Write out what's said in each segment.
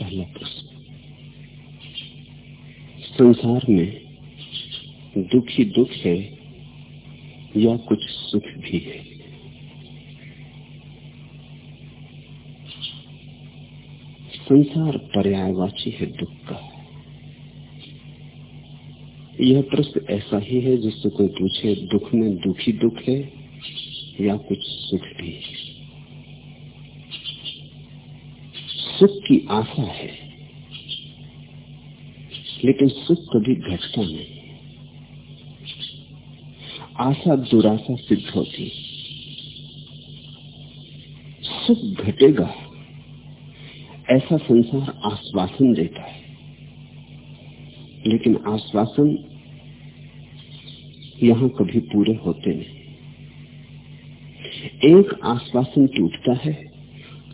पहला प्रश्न संसार में दुख ही दुख है या कुछ सुख भी है। संसार पर्यायवाची है दुख का। यह प्रश्न ऐसा ही है जिससे कोई पूछे, दुख में दुखी दुख है या कुछ सुख भी है? सुख की आशा है। लेकिन सुख कभी घटता नहीं। आशा दुराशा सिद्ध होती। सुख घटेगा। ऐसा संसार आश्वासन देता है। लेकिन आश्वासन यहाँ कभी पूरे होते नहीं। एक आश्वासन टूटता है।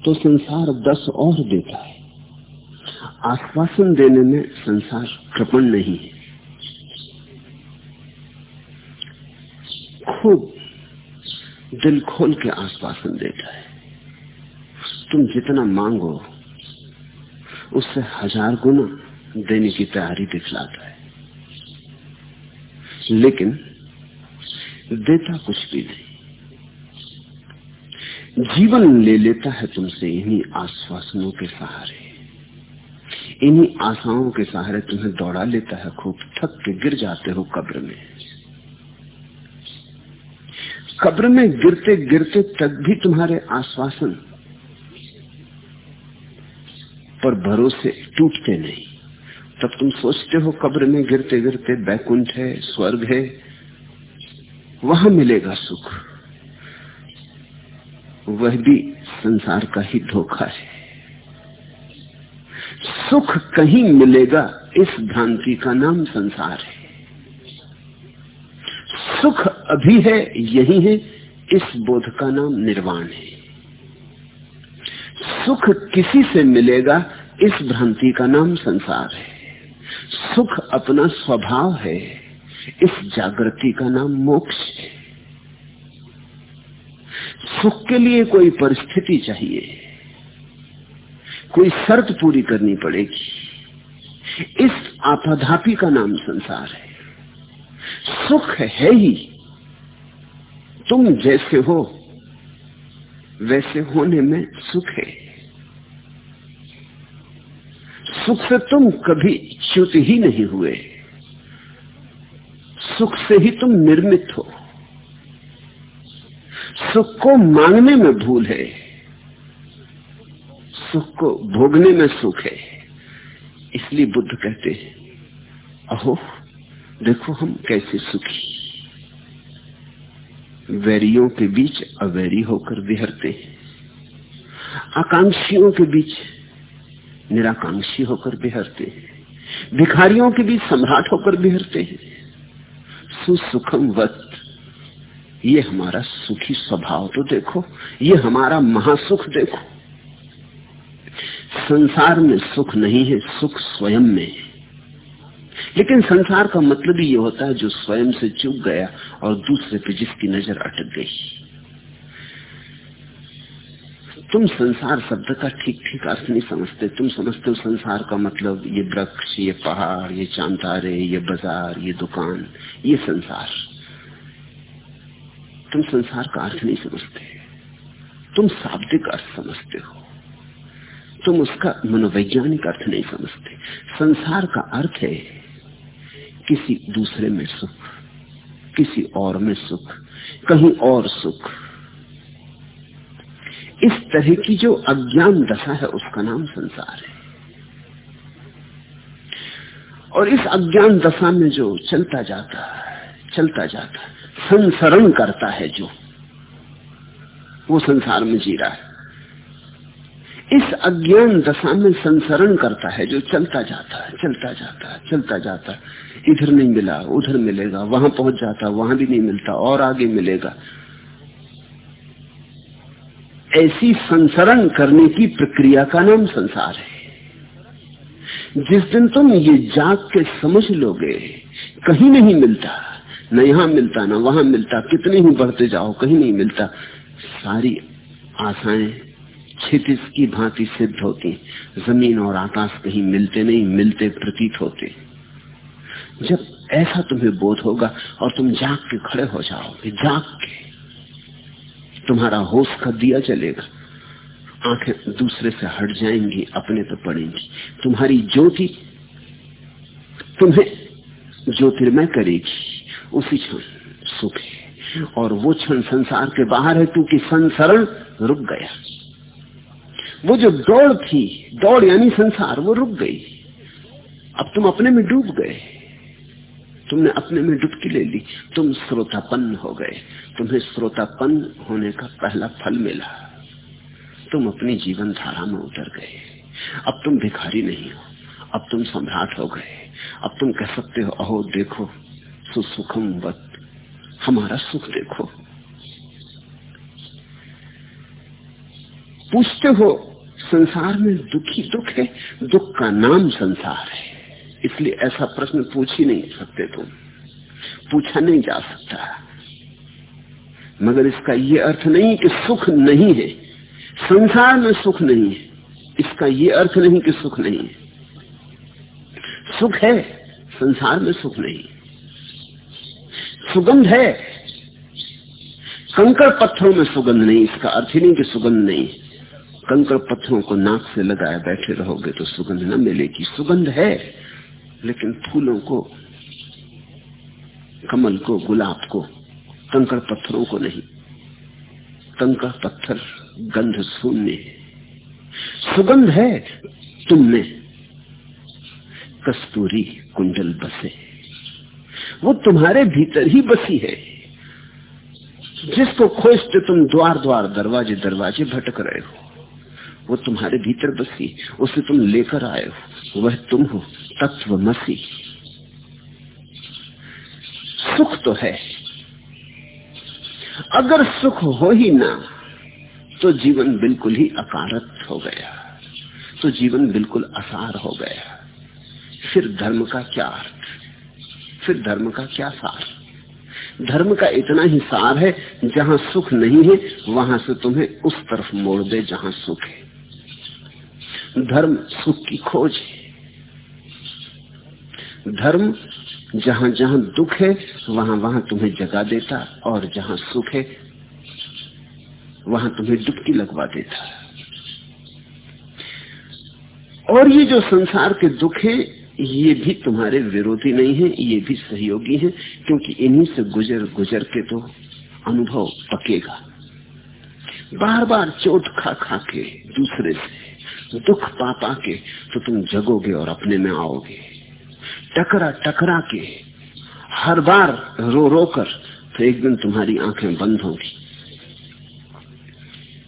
तो संसार दस और देता है। आश्वासन देने में संसार कृपण नहीं है। खूब दिल खोल के आश्वासन देता है। तुम जितना मांगो, उससे हज़ार गुना देने की तैयारी दिखलाता है। लेकिन देता कुछ भी नहीं। जीवन ले लेता है तुमसे इन्हीं आश्वासनों के सहारे। इन्हीं आशाओं के सहारे तुम्हें दौड़ा लेता है, खूब थक के गिर जाते हो कब्र में। कब्र में गिरते गिरते तक भी तुम्हारे आश्वासन पर भरोसे टूटते नहीं। तब तुम सोचते हो कब्र में गिरते गिरते बैकुंठ है, स्वर्ग है, वहाँ मिलेगा सुख। वह भी संसार का ही धोखा है। सुख कहीं मिलेगा, इस भ्रांति का नाम संसार है। सुख अभी है, यही है, इस बोध का नाम निर्वाण है। सुख किसी से मिलेगा, इस भ्रांति का नाम संसार है। सुख अपना स्वभाव है, इस जागृति का नाम मोक्ष है। सुख के लिए कोई परिस्थिति चाहिए, कोई शर्त पूरी करनी पड़ेगी। इस आपाधापी का नाम संसार है। सुख है ही। तुम जैसे हो, वैसे होने में सुख है। सुख से तुम कभी च्युत ही नहीं हुए। सुख से ही तुम निर्मित हो। सुख को मांगने में भूल है। सुख को भोगने में सुख है। इसलिए बुद्ध कहते हैं, अहो, देखो हम कैसे सुखी। वैरियों के बीच अवैरी होकर बिहरते हैं। आकांक्षियों के बीच निराकांक्षी होकर बिहरते हैं। भिखारियों के बीच सम्राट होकर बिहरते हैं। सुसुखम वत ये हमारा सुखी स्वभाव तो देखो, ये हमारा महासुख देखो। संसार में सुख नहीं है, सुख स्वयं में है। लेकिन संसार का मतलब ही ये होता है, जो स्वयं से चुप गया और दूसरे पे जिसकी नज़र अटक गई। तुम संसार शब्द का ठीक ठीक अर्थ नहीं समझते। तुम समझते हो संसार का मतलब ये वृक्ष, ये पहाड़, ये चांतारे, ये बाज़ार, ये दुकान, ये संसार। तुम संसार का अर्थ नहीं समझते। तुम शाब्दिक अर्थ समझते हो। तुम उसका मनोवैज्ञानिक अर्थ नहीं समझते। संसार का अर्थ है किसी दूसरे में सुख, किसी और में सुख, कहीं और सुख। इस तरह की जो अज्ञान दशा है, उसका नाम संसार है। और इस अज्ञान दशा में जो चलता जाता चलता जाता है संसरण करता है जो। वो संसार में जी रहा है। इस अज्ञान दशा में संसरण करता है जो चलता जाता है, चलता जाता है, चलता जाता है। इधर नहीं मिला, उधर मिलेगा, वहाँ पहुँच जाता, वहाँ भी नहीं मिलता, और आगे मिलेगा। ऐसी संसरण करने की प्रक्रिया का नाम संसार है। जिस दिन तुम ये जाग के समझ लोगे, कहीं नहीं मिलता। न यहाँ मिलता न। वहाँ मिलता। कितने ही बढ़ते जाओ, कहीं नहीं मिलता। सारी आशाएँ क्षितिज की भांति सिद्ध होती। ज़मीन और आकाश कहीं मिलते नहीं, मिलते प्रतीत होते। जब ऐसा तुम्हें बोध होगा और तुम जाग के खड़े हो जाओगे, जाग के तुम्हारा होश का दिया चलेगा आँखें दूसरे से हट जाएँगी, अपने पे पड़ेंगी। तुम्हारी ज्योति, तुम्हें ज्योतिर्मय करेगी। उसी क्षण सुख है। और वो क्षण संसार के बाहर है, क्योंकि संसरण रुक गया। वो जो दौड़ थी, दौड़ यानी संसार, वो रुक गई। अब तुम अपने में डूब गए। तुमने अपने में डुबकी ले ली। तुम श्रोतापन्न हो गए। तुम्हें श्रोतापन्न होने का पहला फल मिला। तुम अपनी जीवन धारा में उतर गए। अब तुम भिखारी नहीं हो। अब तुम सम्राट हो गए। अब तुम कह सकते हो, अहो, देखो सुसुखम वत। हमारा सुख देखो। पूछते हो, संसार में दुखी दुख है? दुख का नाम संसार है। इसलिए ऐसा प्रश्न पूछ ही नहीं सकते तुम। पूछा नहीं जा सकता। मगर इसका ये अर्थ नहीं कि सुख नहीं है। संसार में सुख नहीं है। इसका ये अर्थ नहीं कि सुख नहीं है। सुख है, संसार में सुख नहीं सुगंध है। कंकड़ पत्थरों में सुगंध नहीं, इसका अर्थ ही नहीं कि सुगंध नहीं। कंकड़ पत्थरों को नाक से लगाए बैठे रहोगे तो सुगंध न मिलेगी। सुगंध है, लेकिन फूलों को, कमल को, गुलाब को, कंकड़ पत्थरों को नहीं। कंकड़ पत्थर गंध शून्य सुगंध है तुमने कस्तूरी कुंडल बसे। वो तुम्हारे भीतर ही बसी है। जिसको खोजते तुम द्वार द्वार, दरवाजे दरवाजे भटक रहे हो, वो तुम्हारे भीतर बसी उसे तुम लेकर आए हो, वह तुम हो, तत्व मसी। सुख तो है। अगर सुख हो ही ना तो जीवन बिल्कुल ही अकारत हो गया। तो जीवन बिल्कुल असार हो गया। फिर धर्म का क्या अर्थ? फिर धर्म का क्या सार? धर्म का इतना ही सार है, जहाँ सुख नहीं है, वहाँ से तुम्हें उस तरफ़ मोड़ दे जहाँ सुख है। धर्म सुख की खोज है। धर्म जहाँ जहाँ दुख है, वहाँ वहाँ तुम्हें जगा देता और जहाँ सुख है, वहाँ तुम्हें डुबकी लगवा देता। और ये जो संसार के दुख है ये भी तुम्हारे विरोधी नहीं है, ये भी सहयोगी है, क्योंकि इन्हीं से गुजर गुजर के तो अनुभव पकेगा। बार बार चोट खा खा के दूसरे से, दुख पा पा के तो तुम जगोगे और अपने में आओगे। टकरा टकरा के, हर बार रो रो कर तो एक दिन तुम्हारी आँखें बंद होगी।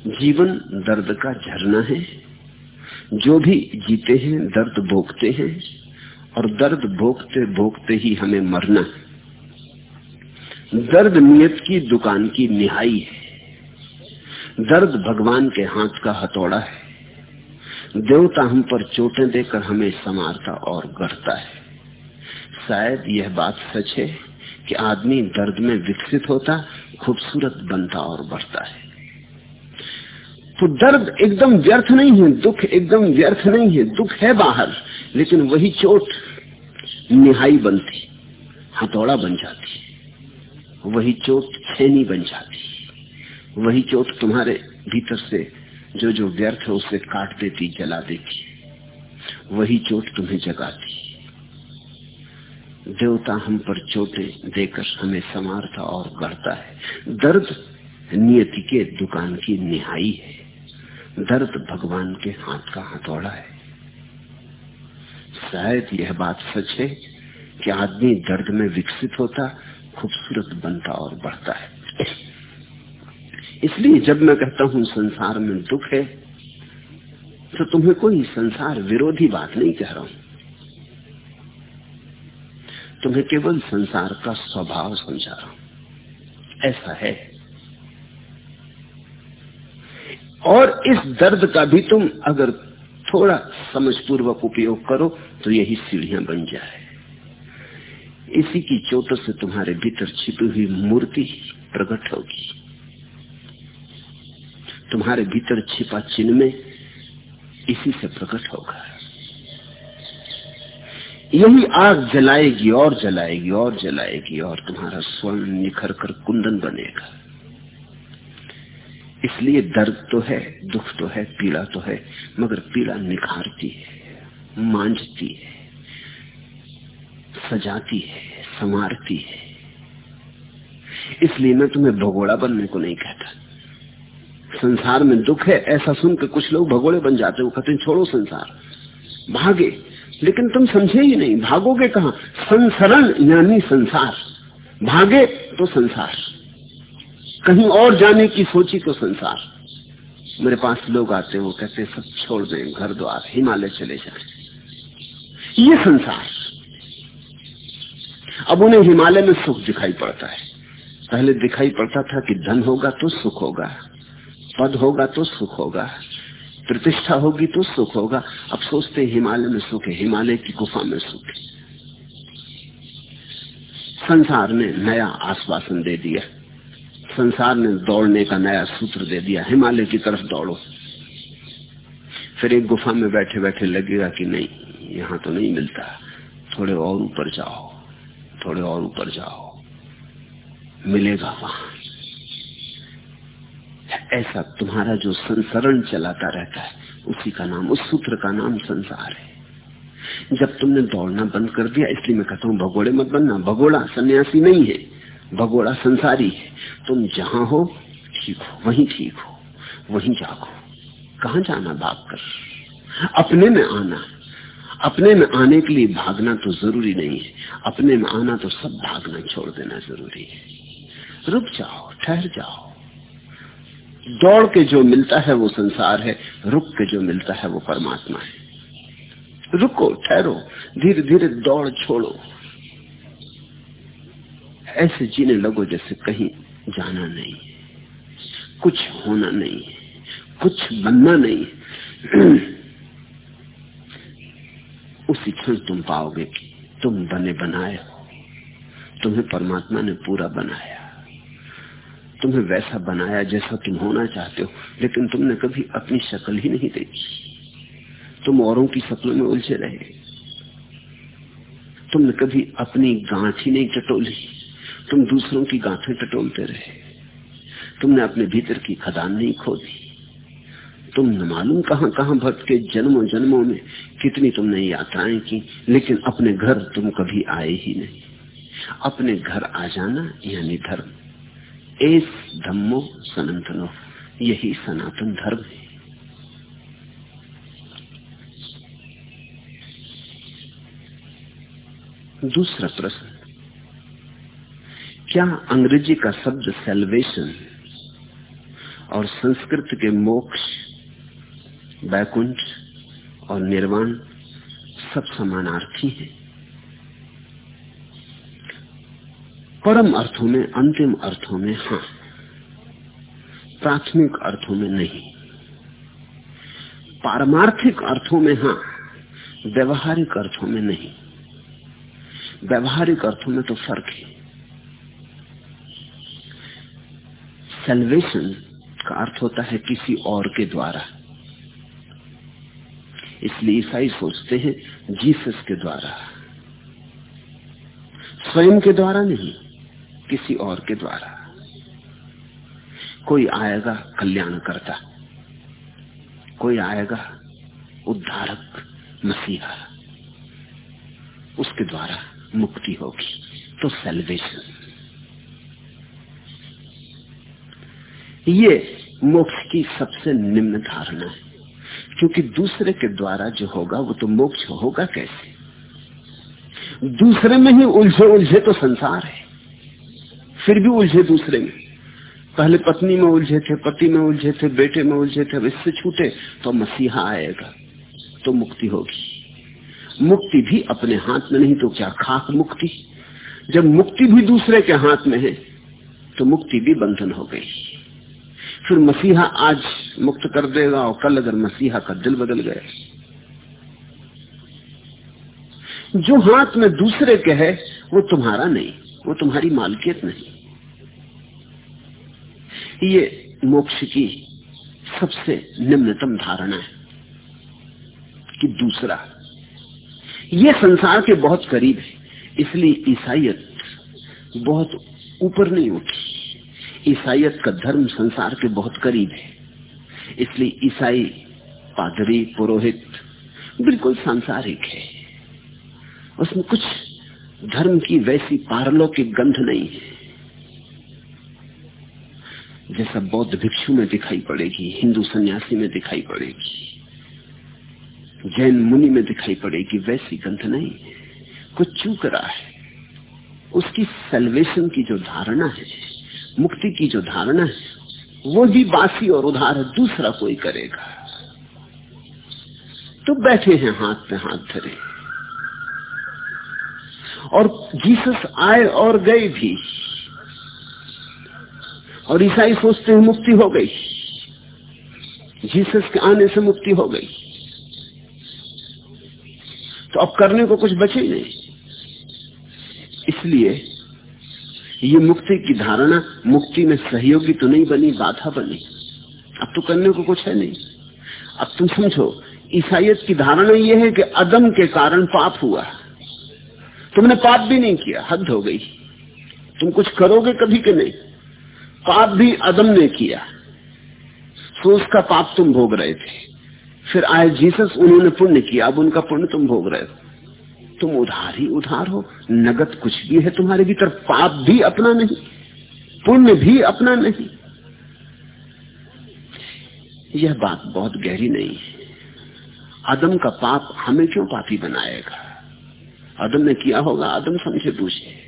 जीवन दर्द का झरना है। जो भी जीते हैं, दर्द भोगते हैं और दर्द भोगते भोगते ही हमें मरना है। दर्द नियत की दुकान की निहाई है। दर्द भगवान के हाथ का हथौड़ा है। देवता हम पर चोटें देकर हमें समारता और गढ़ता है। शायद यह बात सच है कि आदमी दर्द में विकसित होता, खूबसूरत बनता और बढ़ता है। तो दर्द एकदम व्यर्थ नहीं है, दुख एकदम व्यर्थ नहीं है, दुख है बाहर, लेकिन वही चोट निहाई बनती हथौड़ा बन जाती वही चोट छेनी बन जाती वही चोट तुम्हारे भीतर से जो जो व्यर्थ है उसे काट देती, जला देती वही चोट तुम्हें जगाती देवता हम पर चोटें देकर हमें संवारता और गढ़ता है। दर्द नियति के दुकान की निहाई है। दर्द भगवान के हाथ का हथौड़ा है। शायद यह बात सच है कि आदमी दर्द में विकसित होता, खूबसूरत बनता और बढ़ता है। इसलिए जब मैं कहता हूँ संसार में दुख है तो तुम्हें कोई संसार विरोधी बात नहीं कह रहा हूँ। तुम्हें केवल संसार का स्वभाव समझा रहा हूँ। ऐसा है। और इस दर्द का भी तुम अगर थोड़ा समझ पूर्वक उपयोग करो तो यही सीढ़ियाँ बन जाए। इसी की चोटों से तुम्हारे भीतर छिपी हुई मूर्ति प्रकट होगी। तुम्हारे भीतर छिपा चिन्ह में इसी से प्रकट होगा। यही आग जलाएगी और जलाएगी और जलाएगी और तुम्हारा स्वर्ण निखर कर कुंदन बनेगा। इसलिए दर्द तो है, दुख तो है, पीड़ा तो है, मगर पीड़ा निखारती है। मांझती है, सजाती है, संवारती है। इसलिए मैं तुम्हें भगोड़ा बनने को नहीं कहता। संसार में दुख है, ऐसा सुनकर कुछ लोग भगोड़े बन जाते हो। कहते छोड़ो संसार, भागे। लेकिन तुम समझे ही नहीं, भागोगे कहा? संसरण यानी संसार। भागे तो संसार। कहीं और जाने की सोची तो संसार। मेरे पास लोग आते हैं कहते सब छोड़ दें, घर द्वार, हिमालय चले जाए। ये संसार। अब उन्हें हिमालय में सुख दिखाई पड़ता है। पहले दिखाई पड़ता था कि धन होगा तो सुख होगा, पद होगा तो सुख होगा, प्रतिष्ठा होगी तो सुख होगा। अब सोचते हिमालय में सुख है, हिमालय की गुफा में सुख है। संसार ने नया आश्वासन दे दिया। संसार ने दौड़ने का नया सूत्र दे दिया, हिमालय की तरफ़ दौड़ो। फिर एक गुफा में बैठे बैठे लगेगा कि नहीं यहाँ तो नहीं मिलता। थोड़े और ऊपर जाओ, थोड़े और ऊपर जाओ। मिलेगा वहाँ। ऐसा तुम्हारा जो संसरण चलाता रहता है, उसी का नाम, उस सूत्र का नाम संसार है। जब तुमने दौड़ना बंद कर दिया, इसलिए मैं कहता हूँ, भगोड़े मत बनना। भगोड़ा सन्यासी नहीं है, भगोड़ा संसारी है। तुम जहाँ हो, ठीक हो, वहीं ठीक हो, वहीं जागो। कहा जाना भाग कर अपने में आना। अपने में आने के लिए भागना तो ज़रूरी नहीं है। अपने में आना तो सब भागना छोड़ देना ज़रूरी है। रुक जाओ, ठहर जाओ। दौड़ के जो मिलता है वो संसार है, रुक के जो मिलता है वो परमात्मा है। रुको, ठहरो धीरे धीरे दौड़ छोड़ो। ऐसे जीने लगो जैसे कहीं जाना नहीं कुछ होना नहीं कुछ बनना नहीं उसी क्षण तुम पाओगे कि तुम बने बनाए हो। तुम्हें परमात्मा ने पूरा बनाया। तुम्हें वैसा बनाया जैसा तुम होना चाहते हो, लेकिन तुमने कभी अपनी शक्ल ही नहीं देखी। तुम औरों की शक्लों में उलझे रहे तुमने कभी अपनी गांठ ही नहीं टटोली। तुम दूसरों की गांठें टटोलते रहे। तुमने अपने भीतर की खदान नहीं खोदी। तुम न मालूम कहाँ कहाँ भटके जन्मों जन्मों में कितनी तुमने यात्राएँ की, लेकिन अपने घर तुम कभी आए ही नहीं। अपने घर आ जाना यानी धर्म। एस धम्मो सनातनो, यही सनातन धर्म है। दूसरा प्रश्न, क्या अंग्रेज़ी का शब्द सेल्वेशन और संस्कृत के मोक्ष बैकुंठ और निर्वाण सब समानार्थी हैं। परम अर्थों में, अंतिम अर्थों में हाँ प्राथमिक अर्थों में नहीं। पारमार्थिक अर्थों में हाँ व्यवहारिक अर्थों में नहीं। व्यवहारिक अर्थों में तो फ़र्क है। सेल्वेशन का अर्थ होता है किसी और के द्वारा। इसलिए ईसाई सोचते हैं, जीसस के द्वारा। स्वयं के द्वारा नहीं, किसी और के द्वारा। कोई आएगा कल्याण करता कोई आएगा, उद्धारक, मसीहा। उसके द्वारा मुक्ति होगी तो सेल्वेशन ये मोक्ष की सबसे निम्न धारणा है। क्योंकि दूसरे के द्वारा जो होगा, वो तो मोक्ष होगा कैसे? दूसरे में ही उलझे उलझे तो संसार है। फिर भी उलझे दूसरे में। पहले पत्नी में उलझे थे, पति में उलझे थे, बेटे में उलझे थे, अब इससे छूटे तो मसीहा आएगा तो मुक्ति होगी। मुक्ति भी अपने हाथ में नहीं तो क्या खाक मुक्ति? जब मुक्ति भी दूसरे के हाथ में है तो मुक्ति भी बंधन हो गई। फिर मसीहा आज मुक्त कर देगा और कल अगर मसीहा का दिल बदल गया। जो हाथ में दूसरे के है, वो तुम्हारा नहीं, वो तुम्हारी मालकियत नहीं। ये मोक्ष की सबसे निम्नतम धारणा है कि दूसरा, ये संसार के बहुत करीब है, इसलिए ईसाइत बहुत ऊपर नहीं उठी। ईसाइत का धर्म संसार के बहुत करीब है। इसलिए ईसाई, पादरी, पुरोहित बिल्कुल सांसारिक है। उसमें कुछ धर्म की वैसी पारलौकिक गंध नहीं है। जैसा बौद्ध भिक्षु में दिखाई पड़ेगी, हिंदू सन्यासी में दिखाई पड़ेगी, जैन मुनि में दिखाई पड़ेगी, वैसी गंध नहीं कुछ चूक रहा है। उसकी सेल्वेशन की जो धारणा है मुक्ति की जो धारणा है, वो भी बासी और उधार है दूसरा कोई करेगा। तो बैठे हैं हाथ पे हाथ धरे। और जीसस आए और गए भी। और ईसाई सोचते हैं मुक्ति हो गई। जीसस के आने से मुक्ति हो गई। तो अब करने को कुछ बचे नहीं। इसलिए ये मुक्ति की धारणा, मुक्ति में सहयोगी तो नहीं बनी, बाधा बनी। अब तो करने को कुछ है नहीं। अब तुम समझो ईसाइत की धारणा यह है कि अदम के कारण पाप हुआ। तुमने पाप भी नहीं किया, हद हो गई। तुम कुछ करोगे कभी के नहीं? पाप भी अदम ने किया। तो उसका पाप तुम भोग रहे थे। फिर आए जीसस, उन्होंने पुण्य किया, अब उनका पुण्य तुम भोग रहे हो। तुम उधार ही उधार हो, नगद कुछ भी है तुम्हारे भीतर, पाप भी अपना नहीं, पुण्य भी अपना नहीं। यह बात बहुत गहरी नहीं है। अदम का पाप हमें क्यों पापी बनाएगा? अदम ने किया होगा, अदम समझे पूछे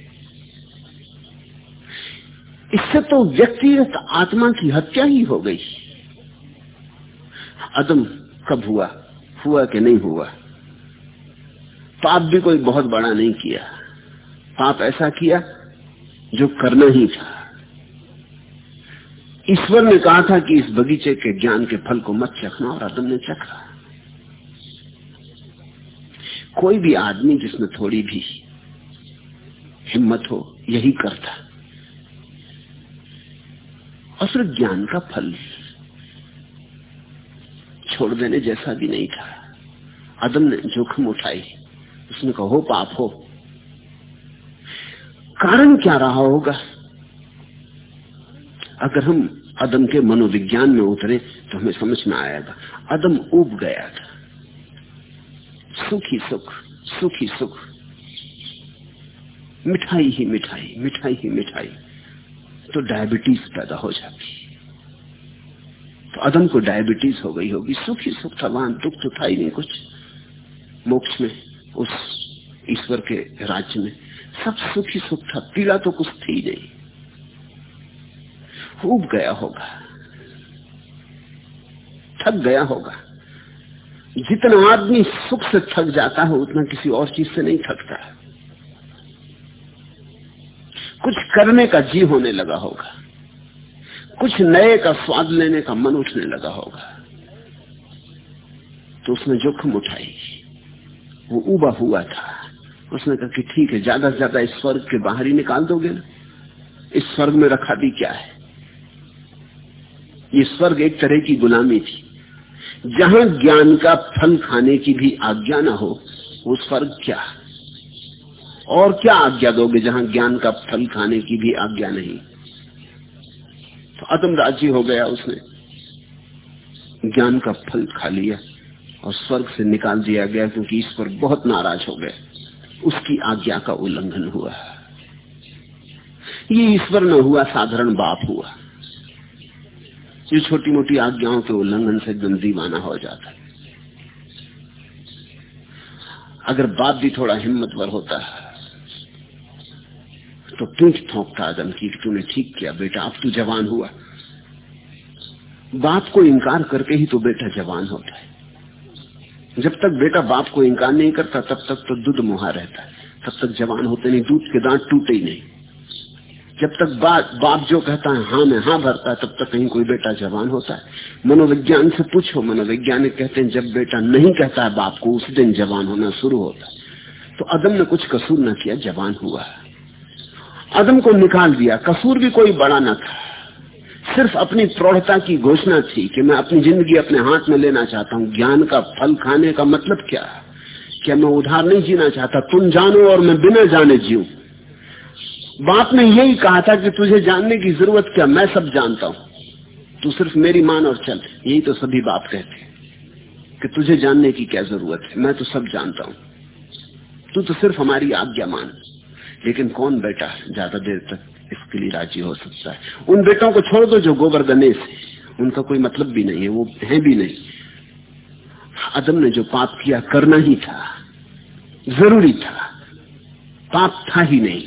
इससे तो व्यक्तिगत आत्मा की हत्या ही हो गई। अदम कब हुआ? हुआ कि नहीं हुआ? पाप भी कोई बहुत बड़ा नहीं किया। पाप ऐसा किया जो करना ही था। ईश्वर ने कहा था कि इस बगीचे के ज्ञान के फल को मत चखना और आदम ने चखा कोई भी आदमी जिसमें थोड़ी भी हिम्मत हो, यही करता। और सिर्फ़ ज्ञान का फल छोड़ देने जैसा भी नहीं था। अदम ने जोखिम उठाई। उसने कहा, हो पाप, हो। कारण क्या रहा होगा? अगर हम अदम के मनोविज्ञान में उतरे तो हमें समझ में आएगा। अदम उब गया था। सुखी सुख सुखी सुख। मिठाई ही मिठाई मिठाई ही मिठाई। तो डायबिटीज़ पैदा हो जाती। तो अदम को डायबिटीज़ हो गई होगी। सुखी सुख था, वहाँ दुख तो था ही नहीं कुछ। मोक्ष में उस ईश्वर के राज्य में सब सुख ही सुख था, पीड़ा तो कुछ थी नहीं। खूब गया होगा। थक गया होगा। जितना आदमी सुख से थक जाता है, उतना किसी और चीज़ से नहीं थकता। कुछ करने का जी होने लगा होगा। कुछ नए का स्वाद लेने का मन उठने लगा होगा। तो उसने जोखिम उठाई। वो उबा हुआ था। उसने कहा कि ठीक है, ज़्यादा से ज़्यादा इस स्वर्ग के बाहर ही निकाल दोगे ना। इस स्वर्ग में रखा भी क्या है? ये स्वर्ग एक तरह की गुलामी थी। जहाँ ज्ञान का फल खाने की भी आज्ञा ना हो, वो स्वर्ग क्या? और क्या आज्ञा दोगे जहाँ ज्ञान का फल खाने की भी आज्ञा नहीं? तो अदम राज़ी हो गया उसने। ज्ञान का फल खा लिया। और स्वर्ग से निकाल दिया गया क्योंकि ईश्वर बहुत नाराज़ हो गए। उसकी आज्ञा का उल्लंघन हुआ। ये ईश्वर न हुआ, साधारण बाप हुआ। जो छोटी मोटी आज्ञाओं के उल्लंघन से दीवाना हो जाता है। अगर बाप भी थोड़ा हिम्मतवर होता है तो पीठ थोंकता आदम की कि तूने ठीक किया, बेटा, अब तू जवान हुआ। बाप को इनकार करके ही तो बेटा जवान होता है। जब तक बेटा बाप को इंकार नहीं करता तब तक तो दूध मुहा रहता है। तब तक जवान होते नहीं दूध के दांत टूटे ही नहीं। जब तक बा, बाप जो कहता है हाँ में हाँ भरता है तब तक कहीं कोई बेटा जवान होता है। मनोविज्ञान से पूछो मनोवैज्ञानिक कहते हैं जब बेटा नहीं कहता है बाप को उस दिन जवान होना शुरू होता है। तो अदम ने कुछ कसूर न किया जवान हुआ। अदम को निकाल दिया। कसूर भी कोई बड़ा न था। सिर्फ़ अपनी प्रौढ़ता की घोषणा थी कि मैं अपनी ज़िंदगी अपने हाथ में लेना चाहता हूँ। ज्ञान का फल खाने का मतलब क्या क्या मैं उधार नहीं जीना चाहता? तुम जानो और मैं बिना जाने जीव बाप ने यही कहा था कि तुझे जानने की ज़रूरत क्या? मैं सब जानता हूँ। तू सिर्फ़ मेरी मान और चल। यही तो सभी बाप कहते कि तुझे जानने की क्या ज़रूरत है? मैं तो सब जानता हूँ। तू तो सिर्फ़ हमारी आज्ञा मान। लेकिन कौन बेटा? ज़्यादा देर तक इसके लिए राज़ी हो सकता है। उन बेटों को छोड़ दो जो गोबर गणेश है। उनका कोई मतलब भी नहीं है, वो है भी नहीं। अदम ने जो पाप किया, करना ही था। ज़रूरी था। पाप था ही नहीं।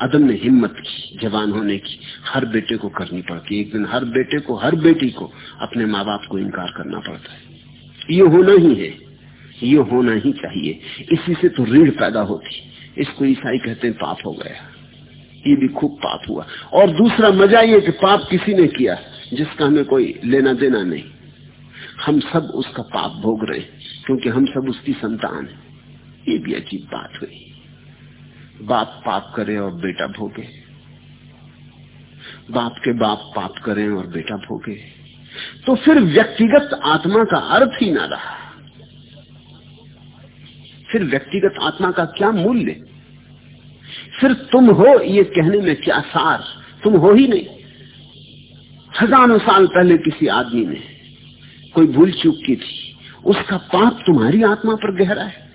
अदम ने हिम्मत की, जवान होने की। हर बेटे को करनी पड़ती एक दिन हर बेटे को, हर बेटी को अपने माँ बाप को इनकार करना पड़ता है। ये होना ही है। ये होना ही चाहिए। इसी से तो रीढ़ पैदा होती इसको ईसाई कहते हैं पाप हो गया। ये भी खूब पाप हुआ। और दूसरा मज़ा ये कि पाप किसी ने किया, जिसका हमें कोई लेना देना नहीं। हम सब उसका पाप भोग रहे क्योंकि हम सब उसकी संतान है। ये भी अजीब बात हुई। बाप पाप करे और बेटा भोगे। बाप के बाप पाप करें और बेटा भोगे। तो फिर व्यक्तिगत आत्मा का अर्थ ही ना रहा। फिर व्यक्तिगत आत्मा का क्या मूल्य? फिर तुम हो ये कहने में क्या सार तुम हो ही नहीं। हज़ारों साल पहले किसी आदमी ने कोई भूल चूक की थी, उसका पाप तुम्हारी आत्मा पर गहरा है।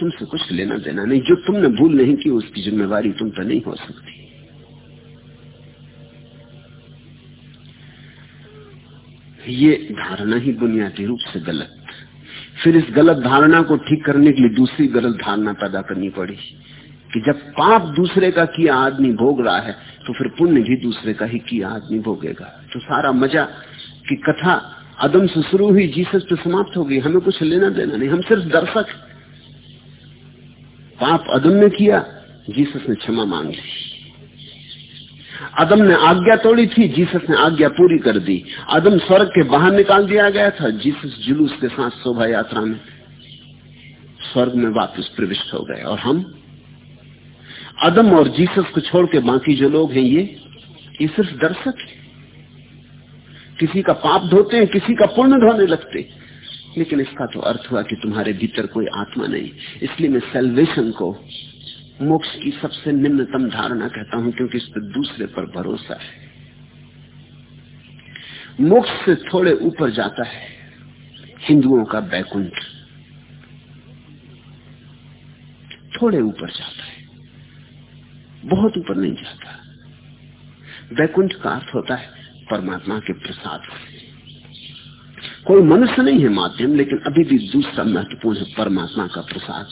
तुमसे कुछ लेना देना नहीं, जो तुमने भूल नहीं की उसकी जिम्मेवारी तुम पर नहीं हो सकती। ये धारणा ही बुनियादी रूप से गलत। फिर इस गलत धारणा को ठीक करने के लिए दूसरी गलत धारणा पैदा करनी पड़ी। कि जब पाप दूसरे का किया आदमी भोग रहा है तो फिर पुण्य भी दूसरे का ही किया आदमी भोगेगा। तो सारा मज़ा की कथा अदम से शुरू हुई, जीसस पे समाप्त हो गई। हमें कुछ लेना देना नहीं, हम सिर्फ़ दर्शक पाप अदम ने किया, जीसस ने क्षमा मांग ली। अदम ने आज्ञा तोड़ी थी, जीसस ने आज्ञा पूरी कर दी। अदम स्वर्ग के बाहर निकाल दिया गया था, जीसस जुलूस के साथ शोभा यात्रा में स्वर्ग में वापस प्रविष्ट हो गए और हम अदम और जीसस को छोड़ के बाकी जो लोग हैं ये ये सिर्फ़ दर्शक है। किसी का पाप धोते हैं, किसी का पुण्य धोने लगते लेकिन इसका तो अर्थ हुआ कि तुम्हारे भीतर कोई आत्मा नहीं। इसलिए मैं सेल्वेशन को, मोक्ष की सबसे निम्नतम धारणा कहता हूँ, क्योंकि इस पर दूसरे पर भरोसा है। मोक्ष से थोड़े ऊपर जाता है, हिंदुओं का बैकुंठ। थोड़े ऊपर जाता है। बहुत ऊपर नहीं जाता वैकुंठ का अर्थ होता है परमात्मा के प्रसाद। कोई मनुष्य नहीं है माध्यम, लेकिन अभी भी दूसरा महत्वपूर्ण है परमात्मा का प्रसाद।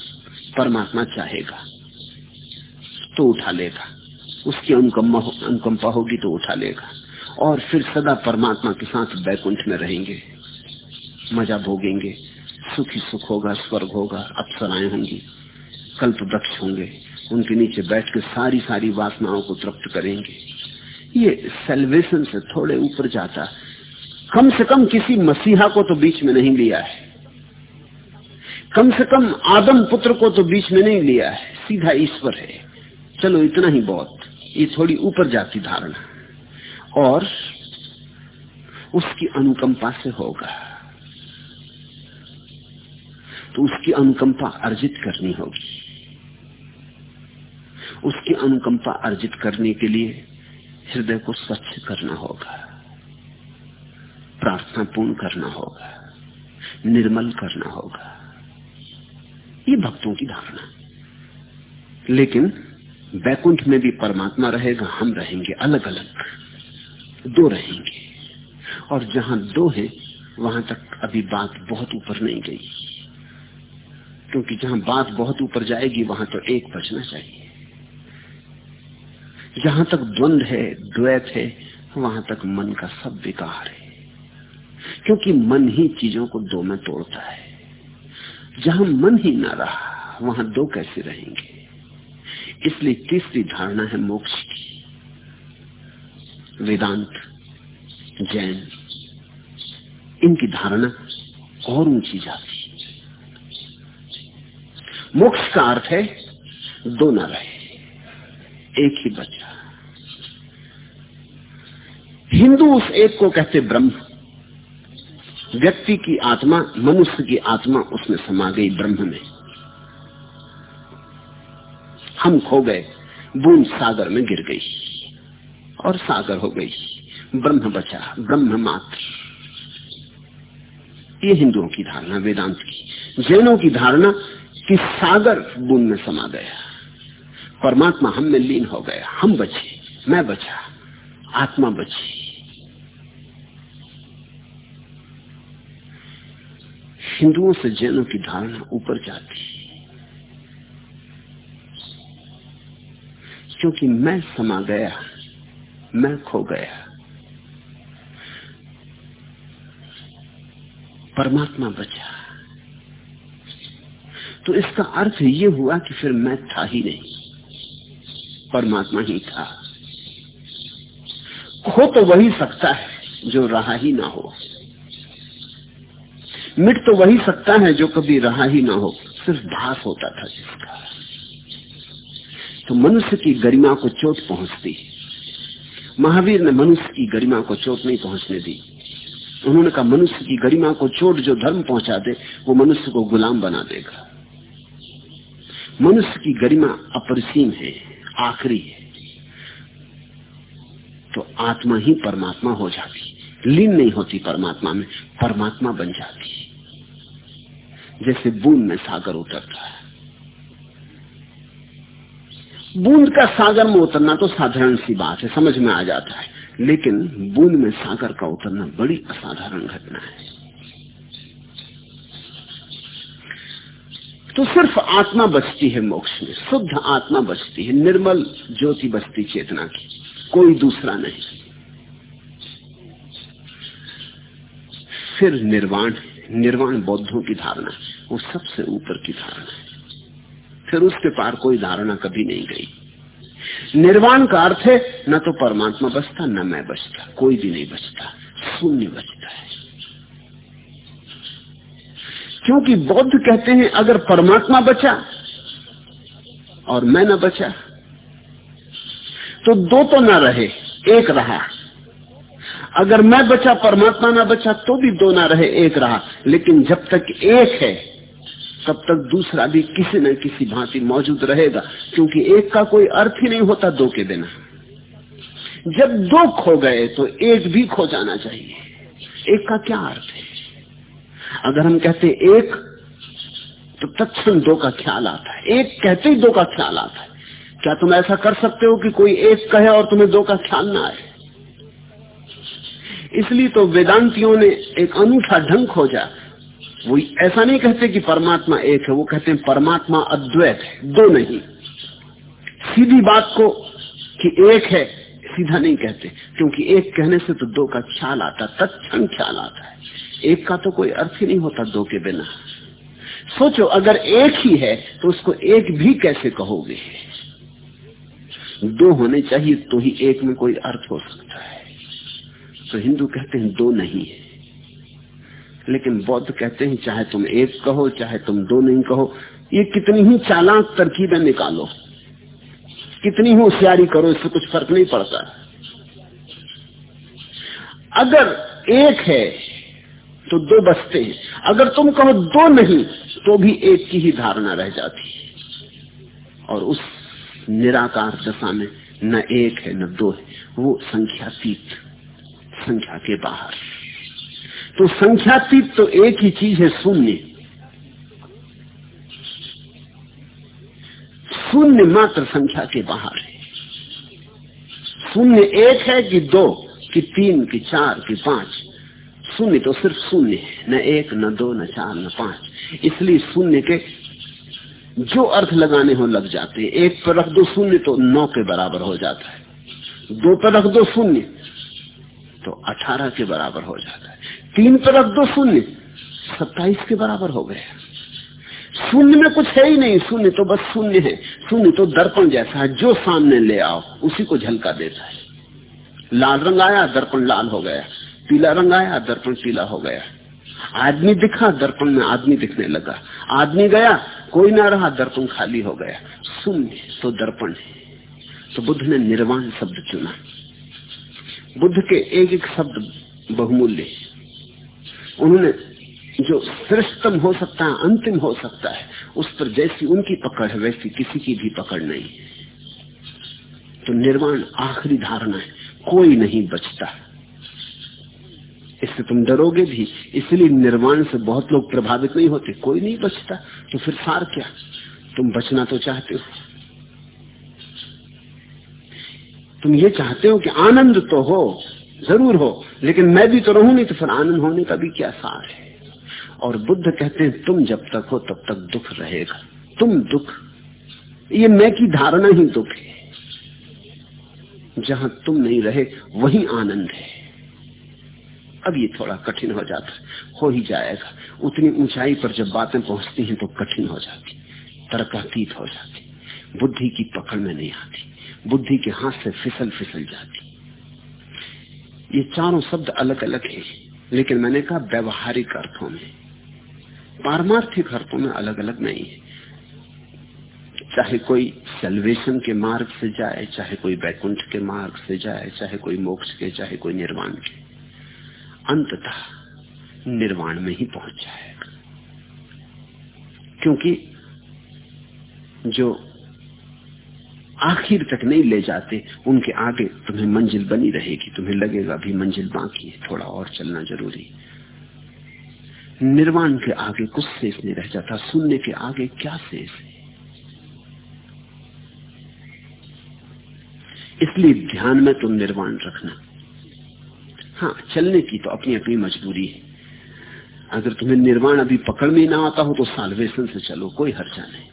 परमात्मा चाहेगा तो उठा लेगा। उसकी अनुकंपा होगी तो उठा लेगा। और फिर सदा परमात्मा के साथ बैकुंठ में रहेंगे। मज़ा भोगेंगे। सुखी सुख होगा, स्वर्ग होगा, अप्सराएँ होंगी कल्प वृक्ष होंगे। उनके नीचे बैठ के सारी सारी वासनाओं को तृप्त करेंगे। ये सेल्वेशन से थोड़े ऊपर जाता। कम से कम किसी मसीहा को तो बीच में नहीं लिया है। कम से कम आदम पुत्र को तो बीच में नहीं लिया है। सीधा ईश्वर है। चलो, इतना ही बहुत। ये थोड़ी ऊपर जाती धारणा। और उसकी अनुकंपा से होगा। तो उसकी अनुकंपा अर्जित करनी होगी। उसकी अनुकंपा अर्जित करने के लिए हृदय को स्वच्छ करना होगा, प्रार्थना पूर्ण करना होगा, निर्मल करना होगा। ये भक्तों की धारणा लेकिन बैकुंठ में भी परमात्मा रहेगा, हम रहेंगे अलग अलग दो रहेंगे। और जहाँ दो हैं, वहाँ तक अभी बात बहुत ऊपर नहीं गई। क्योंकि जहाँ बात बहुत ऊपर जाएगी, वहाँ तो एक बचना चाहिए। जहाँ तक द्वंद है, द्वैत है, वहाँ तक मन का सब विकार है। क्योंकि मन ही चीज़ों को दो में तोड़ता है। जहाँ मन ही ना रहा, वहाँ दो कैसे रहेंगे? इसलिए तीसरी धारणा है मोक्ष की। वेदांत, जैन, इनकी धारणा और ऊँची जाती मोक्ष का अर्थ है, दो न रहे। एक ही बचा हिंदू उस एक को कहते ब्रह्म। व्यक्ति की आत्मा, मनुष्य की आत्मा उसमें समा गई ब्रह्म में। हम खो गए, बूंद सागर में गिर गई और सागर हो गई। ब्रह्म बचा, ब्रह्म मात्र। ये हिंदुओं की धारणा, वेदांत की। जैनों की धारणा कि सागर बूंद में समा गया। परमात्मा हम में लीन हो गया। हम बचे, मैं बचा, आत्मा बची। हिंदुओं से जैनों की धारणा ऊपर जाती क्योंकि मैं समा गया, मैं खो गया। परमात्मा बचा। तो इसका अर्थ यह हुआ कि फिर मैं था ही नहीं। परमात्मा ही था। खो तो वही सकता है जो रहा ही ना हो। मिट तो वही सकता है जो कभी रहा ही ना हो। सिर्फ़ भास होता था जिसका। तो मनुष्य की गरिमा को चोट पहुँचती। महावीर ने मनुष्य की गरिमा को चोट नहीं पहुँचने दी। उन्होंने कहा, मनुष्य की गरिमा को चोट जो धर्म पहुँचा दे, वो मनुष्य को गुलाम बना देगा। मनुष्य की गरिमा अपरिसीम है। आखिरी है। तो आत्मा ही परमात्मा हो जाती लीन नहीं होती परमात्मा में, परमात्मा बन जाती जैसे बूंद में सागर उतरता है। बूंद का सागर में उतरना तो साधारण सी बात है, समझ में आ जाता है। लेकिन बूंद में सागर का उतरना बड़ी असाधारण घटना है। तो सिर्फ़ आत्मा बचती है मोक्ष में, शुद्ध आत्मा बचती है, निर्मल ज्योति बचती चेतना की, कोई दूसरा नहीं। फिर निर्वाण निर्वाण बौद्धों की धारणा वो सबसे ऊपर की धारणा है। फिर उसके पार कोई धारणा कभी नहीं गई। निर्वाण का अर्थ है, न तो परमात्मा बचता न मैं बचता कोई भी नहीं बचता शून्य बचता है। क्योंकि बौद्ध कहते हैं, अगर परमात्मा बचा और मैं न बचा तो दो तो ना रहे, एक रहा। अगर मैं बचा, परमात्मा ना बचा तो भी दो ना रहे, एक रहा। लेकिन जब तक एक है, तब तक दूसरा भी किसी न किसी भांति मौजूद रहेगा, क्योंकि एक का कोई अर्थ ही नहीं होता दो के बिना। जब दो खो गए तो एक भी खो जाना चाहिए। एक का क्या अर्थ? अगर हम कहते एक तो तत्ण दो का ख्याल आता है। एक कहते ही दो का ख्याल आता है। क्या तुम ऐसा कर सकते हो कि कोई एक कहे और तुम्हें दो का ख्याल ना आए? इसलिए तो वेदांतियों ने एक अनूठा ढंग खोजा। वो ऐसा नहीं कहते कि परमात्मा एक है, वो कहते हैं परमात्मा अद्वैत है, दो नहीं। सीधी बात को कि एक है, सीधा नहीं कहते, क्योंकि एक कहने से तो दो का ख्याल आता तत्म ख्याल आता है। एक का तो कोई अर्थ ही नहीं होता दो के बिना। सोचो, अगर एक ही है तो उसको एक भी कैसे कहोगे? दो होने चाहिए तो ही एक में कोई अर्थ हो सकता है। तो हिंदू कहते हैं, दो नहीं है। लेकिन बौद्ध कहते हैं, चाहे तुम एक कहो, चाहे तुम दो नहीं कहो, ये कितनी ही चालाक तरकीबें निकालो। कितनी ही होशियारी करो, इससे कुछ फ़र्क नहीं पड़ता। अगर एक है तो दो बचते हैं। अगर तुम कहो दो नहीं तो भी एक की ही धारणा रह जाती है। और उस निराकार दशा में न एक है, न दो है। वो संख्यातीत, संख्या के बाहर। तो संख्यातीत तो एक ही चीज़ है, शून्य। शून्य मात्र संख्या के बाहर है। शून्य एक है कि दो, कि तीन, कि चार, कि पाँच। शून्य तो सिर्फ़ शून्य है न एक, न दो, न चार, न पाँच। इसलिए शून्य के जो अर्थ लगाने हो लग जाते हैं। एक पर रख दो शून्य तो नौ के बराबर हो जाता है। दो पर रख दो शून्य तो अठारह के बराबर हो जाता है। तीन पर रख दो शून्य सत्ताईस के बराबर हो गए। शून्य में कुछ है ही नहीं। शून्य तो बस शून्य है। शून्य तो दर्पण जैसा है। जो सामने ले आओ, उसी को झलका देता है। लाल रंग आया, दर्पण लाल हो गया। पीला रंग आया, दर्पण पीला हो गया। आदमी दिखा, दर्पण में आदमी दिखने लगा। आदमी गया, कोई ना रहा, दर्पण खाली हो गया। शून्य तो दर्पण है। तो बुद्ध ने निर्वाण शब्द चुना। बुद्ध के एक एक शब्द बहुमूल्य उन्होंने जो श्रेष्ठतम हो सकता है, अंतिम हो सकता है, उस पर जैसी उनकी पकड़ है, वैसी किसी की भी पकड़ नहीं। तो निर्वाण आखिरी धारणा है। कोई नहीं बचता। इससे तुम डरोगे भी, इसलिए निर्वाण से बहुत लोग प्रभावित नहीं होते, कोई नहीं बचता तो फिर सार क्या? तुम बचना तो चाहते हो। तुम ये चाहते हो कि आनंद तो हो, ज़रूर हो, लेकिन मैं भी तो रहूँ नहीं तो फिर आनंद होने का भी क्या सार है? और बुद्ध कहते हैं, तुम जब तक हो, तब तक दुख रहेगा। तुम दुख, ये मैं की धारणा ही दुख है। जहाँ तुम नहीं रहे, वही आनंद है। अब ये थोड़ा कठिन हो जाता है, हो जाएगा। उतनी ऊंचाई पर जब बातें पहुँचती हैं तो कठिन हो जाती तर्कातीत हो जाती बुद्धि की पकड़ में नहीं आती, बुद्धि के हाथ से फिसल फिसल जाती ये चारों शब्द अलग अलग है, लेकिन मैंने कहा व्यवहारिक अर्थों में, पारमार्थिक अर्थों में अलग अलग नहीं है। चाहे कोई सेल्वेशन के मार्ग से जाए, चाहे कोई वैकुंठ के मार्ग से जाए, चाहे कोई मोक्ष के, चाहे कोई निर्वाण के। अंततः निर्वाण में ही पहुँच जाएगा क्योंकि जो आखिर तक नहीं ले जाते, उनके आगे तुम्हें मंजिल बनी रहेगी, तुम्हें लगेगा भी मंजिल बाकी है, थोड़ा और चलना ज़रूरी। निर्वाण के आगे कुछ शेष नहीं रह जाता, सुनने के आगे क्या शेष है? इसलिए ध्यान में तुम निर्वाण रखना। हाँ चलने की तो अपनी अपनी मजबूरी है। अगर तुम्हें निर्वाण अभी पकड़ में ना आता हो तो सालवेशन से चलो, कोई हर्जा नहीं।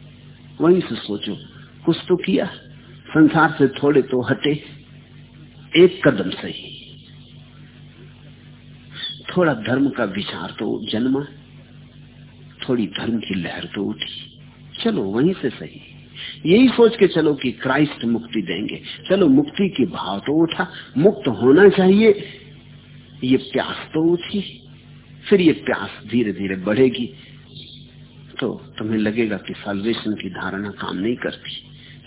वहीं से सोचो, कुछ तो किया, संसार से थोड़े तो हटे। एक कदम सही। थोड़ा धर्म का विचार तो जन्मा, थोड़ी धर्म की लहर तो उठी। चलो, वहीं से सही। यही सोच के चलो कि क्राइस्ट मुक्ति देंगे। चलो, मुक्ति की भाव तो उठा। मुक्त होना चाहिए। ये प्यास तो उठी फिर ये प्यास धीरे धीरे बढ़ेगी। तो तुम्हें लगेगा कि साल्वेशन की धारणा काम नहीं करती।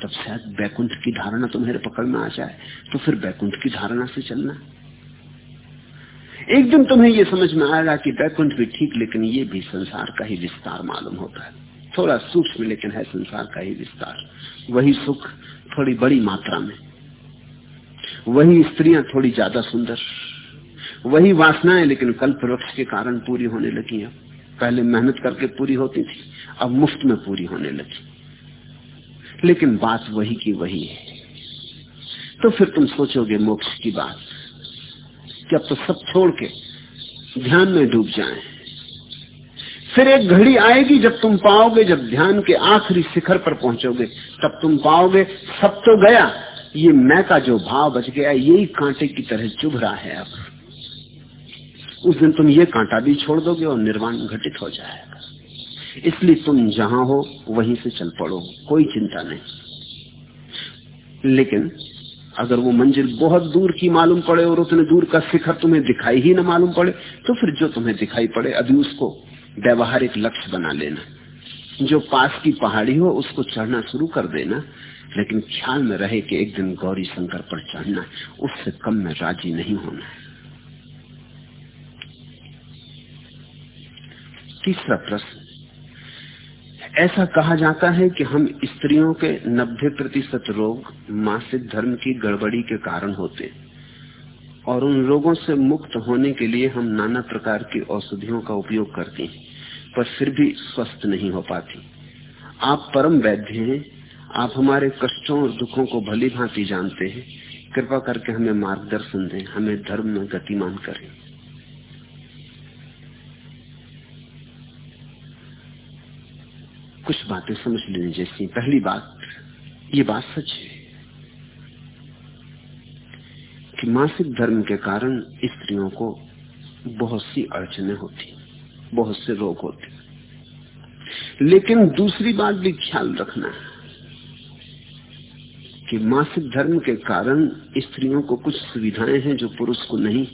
तब शायद बैकुंठ की धारणा तुम्हारे पकड़ में आ जाए तो फिर बैकुंठ की धारणा से चलना। एक दिन तुम्हें यह समझ में आएगा कि बैकुंठ भी ठीक, लेकिन ये भी संसार का ही विस्तार मालूम होता है। थोड़ा सूक्ष्म, लेकिन है संसार का ही विस्तार। वही सुख थोड़ी बड़ी मात्रा में, वही स्त्रियाँ थोड़ी ज़्यादा सुंदर। वही वासनाएँ, लेकिन कल्प वृक्ष के कारण पूरी होने लगी अब पहले मेहनत करके पूरी होती थी, अब मुफ़्त में पूरी होने लगी। लेकिन बात वही की वही है। तो फिर तुम सोचोगे मोक्ष की बात। कि अब तो सब छोड़ के ध्यान में डूब जाए। फिर एक घड़ी आएगी जब तुम पाओगे, जब ध्यान के आखिरी शिखर पर पहुंचोगे, तब तुम पाओगे, सब तो गया, ये मैं का जो भाव बच गया, यही कांटे की तरह चुभ रहा है अब। उस दिन तुम ये कांटा भी छोड़ दोगे और निर्वाण घटित हो जाएगा। इसलिए तुम जहाँ हो, वहीं से चल पड़ो, कोई चिंता नहीं। लेकिन अगर वो मंजिल बहुत दूर की मालूम पड़े और उतने दूर का शिखर तुम्हें दिखाई ही ना मालूम पड़े तो फिर जो तुम्हें दिखाई पड़े, अभी उसको व्यवहारिक लक्ष्य बना लेना। जो पास की पहाड़ी हो, उसको चढ़ना शुरू कर देना। लेकिन ख्याल में रहे कि एक दिन गौरी शंकर पर चढ़ना, उससे कम में राज़ी नहीं होना। है तीसरा प्रश्न। ऐसा कहा जाता है कि हम स्त्रियों के 90 प्रतिशत रोग मासिक धर्म की गड़बड़ी के कारण होते और उन रोगों से मुक्त होने के लिए हम नाना प्रकार की औषधियों का उपयोग करते हैं, पर फिर भी स्वस्थ नहीं हो पाती। आप परम वैद्य हैं, आप हमारे कष्टों और दुखों को भली भांति जानते हैं। कृपा करके हमें मार्गदर्शन दें, हमें धर्म में गतिमान करें। कुछ बातें समझ लेने जैसी। पहली बात, ये बात सच है कि मासिक धर्म के कारण स्त्रियों को बहुत सी अड़चने होती, बहुत से रोग होते। लेकिन दूसरी बात भी ख्याल रखना है कि मासिक धर्म के कारण स्त्रियों को कुछ सुविधाएँ हैं जो पुरुष को नहीं।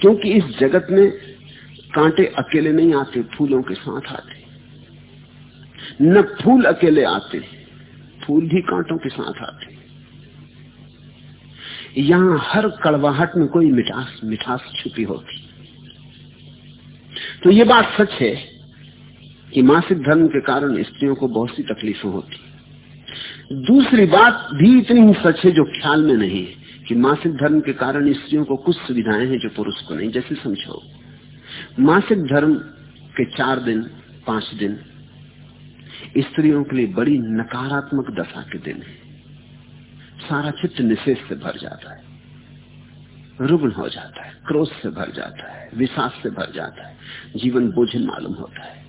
क्योंकि इस जगत में कांटे अकेले नहीं आते, फूलों के साथ आते। न फूल अकेले आते, फूल भी कांटों के साथ आते। यहाँ हर कड़वाहट में कोई मिठास मिठास छुपी होती। तो ये बात सच है कि मासिक धर्म के कारण स्त्रियों को बहुत सी तकलीफें होती। दूसरी बात भी इतनी ही सच है जो ख्याल में नहीं है कि मासिक धर्म के कारण स्त्रियों को कुछ सुविधाएँ हैं जो पुरुष को नहीं, जैसे समझो मासिक धर्म के चार दिन, पाँच दिन, स्त्रियों के लिए बड़ी नकारात्मक दशा के दिन है। सारा चित्त निषेध से भर जाता है। रुग्ण हो जाता है, क्रोध से भर जाता है, विश्वास से भर जाता है, जीवन बोझिल मालूम होता है।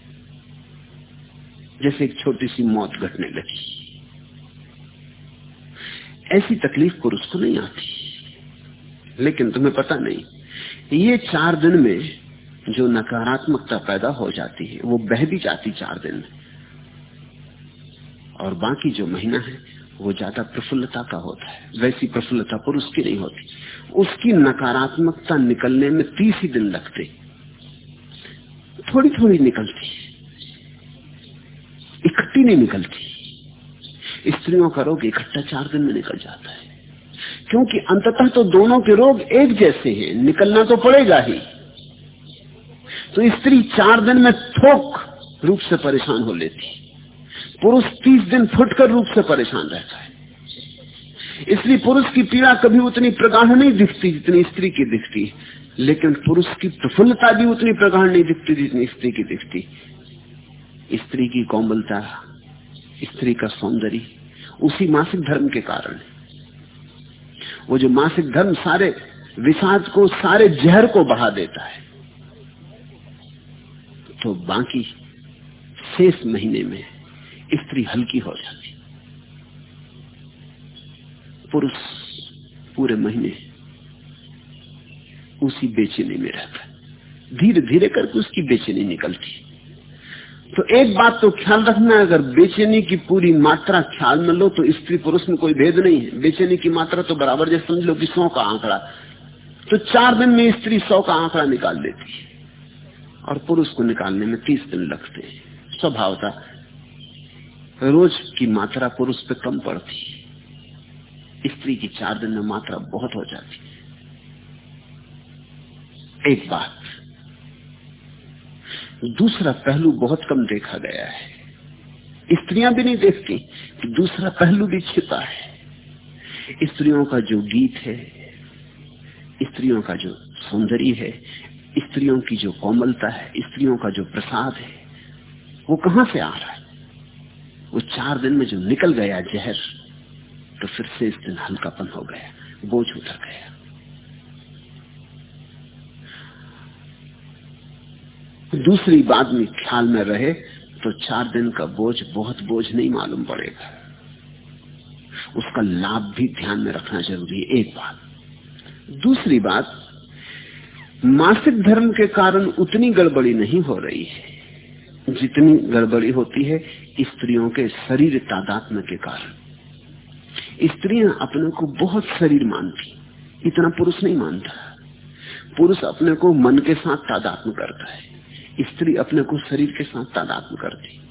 जैसे एक छोटी सी मौत घटने लगी। ऐसी तकलीफ़ पुरुष को नहीं आती। लेकिन तुम्हें पता नहीं, ये चार दिन में जो नकारात्मकता पैदा हो जाती है, वो बह भी जाती चार दिन। में और बाकी जो महीना है, वो ज़्यादा प्रफुल्लता का होता है। वैसी प्रफुल्लता पुरुष की नहीं होती। उसकी नकारात्मकता निकलने में तीस ही दिन लगते। थोड़ी थोड़ी निकलती। इकट्ठी नहीं निकलती। स्त्रियों का रोग इकट्ठा चार दिन में निकल जाता है। क्योंकि अंततः तो दोनों के रोग एक जैसे हैं। निकलना तो पड़ेगा ही। तो स्त्री चार दिन में थोक रूप से परेशान हो लेती पुरुष तीस दिन फुटकर रूप से परेशान रहता है। इसलिए पुरुष की पीड़ा कभी उतनी प्रगाढ़ नहीं दिखती जितनी स्त्री की दिखती लेकिन पुरुष की प्रफुल्लता भी उतनी प्रगाढ़ नहीं दिखती जितनी स्त्री की दिखती स्त्री की कोमलता, स्त्री का सौंदर्य, उसी मासिक धर्म के कारण वो जो मासिक धर्म सारे विषाद को, सारे जहर को बढ़ा देता है। तो बाकी शेष महीने में स्त्री हल्की हो जाती पुरुष पूरे महीने उसी बेचैनी में रहता धीरे धीरे करके उसकी बेचैनी निकलती तो एक बात तो ख्याल रखना है अगर बेचैनी की पूरी मात्रा ख्याल में लो तो स्त्री पुरुष में कोई भेद नहीं है। बेचैनी की मात्रा तो बराबर जैसे समझ लो कि सौ का आंकड़ा। तो चार दिन में स्त्री सौ का आंकड़ा निकाल देती है। और पुरुष को निकालने में तीस दिन लगते हैं। स्वभाव था रोज की मात्रा पुरुष पे कम पड़ती स्त्री की चार दिन में मात्रा बहुत हो जाती एक बात, दूसरा पहलू बहुत कम देखा गया है। स्त्रियाँ भी नहीं देखती कि दूसरा पहलू भी छिपा है। स्त्रियों का जो गीत है, स्त्रियों का जो सौंदर्य है स्त्रियों की जो कोमलता है, स्त्रियों का जो प्रसाद है, वो कहाँ से आ रहा है? वो चार दिन में जो निकल गया जहर तो फिर से इस दिन हल्कापन हो गया, बोझ उतर गया। दूसरी बात में ख्याल में रहे तो चार दिन का बोझ बहुत बोझ नहीं मालूम पड़ेगा। उसका लाभ भी ध्यान में रखना ज़रूरी है, एक बात। दूसरी बात मासिक धर्म के कारण उतनी गड़बड़ी नहीं हो रही है। जितनी गड़बड़ी होती है, स्त्रियों के शरीर तादात्म के कारण। स्त्रियाँ अपने को बहुत शरीर मानती, इतना पुरुष नहीं मानता। पुरुष अपने को मन के साथ तादात्म करता है, स्त्री अपने को शरीर के साथ तादात्म करती।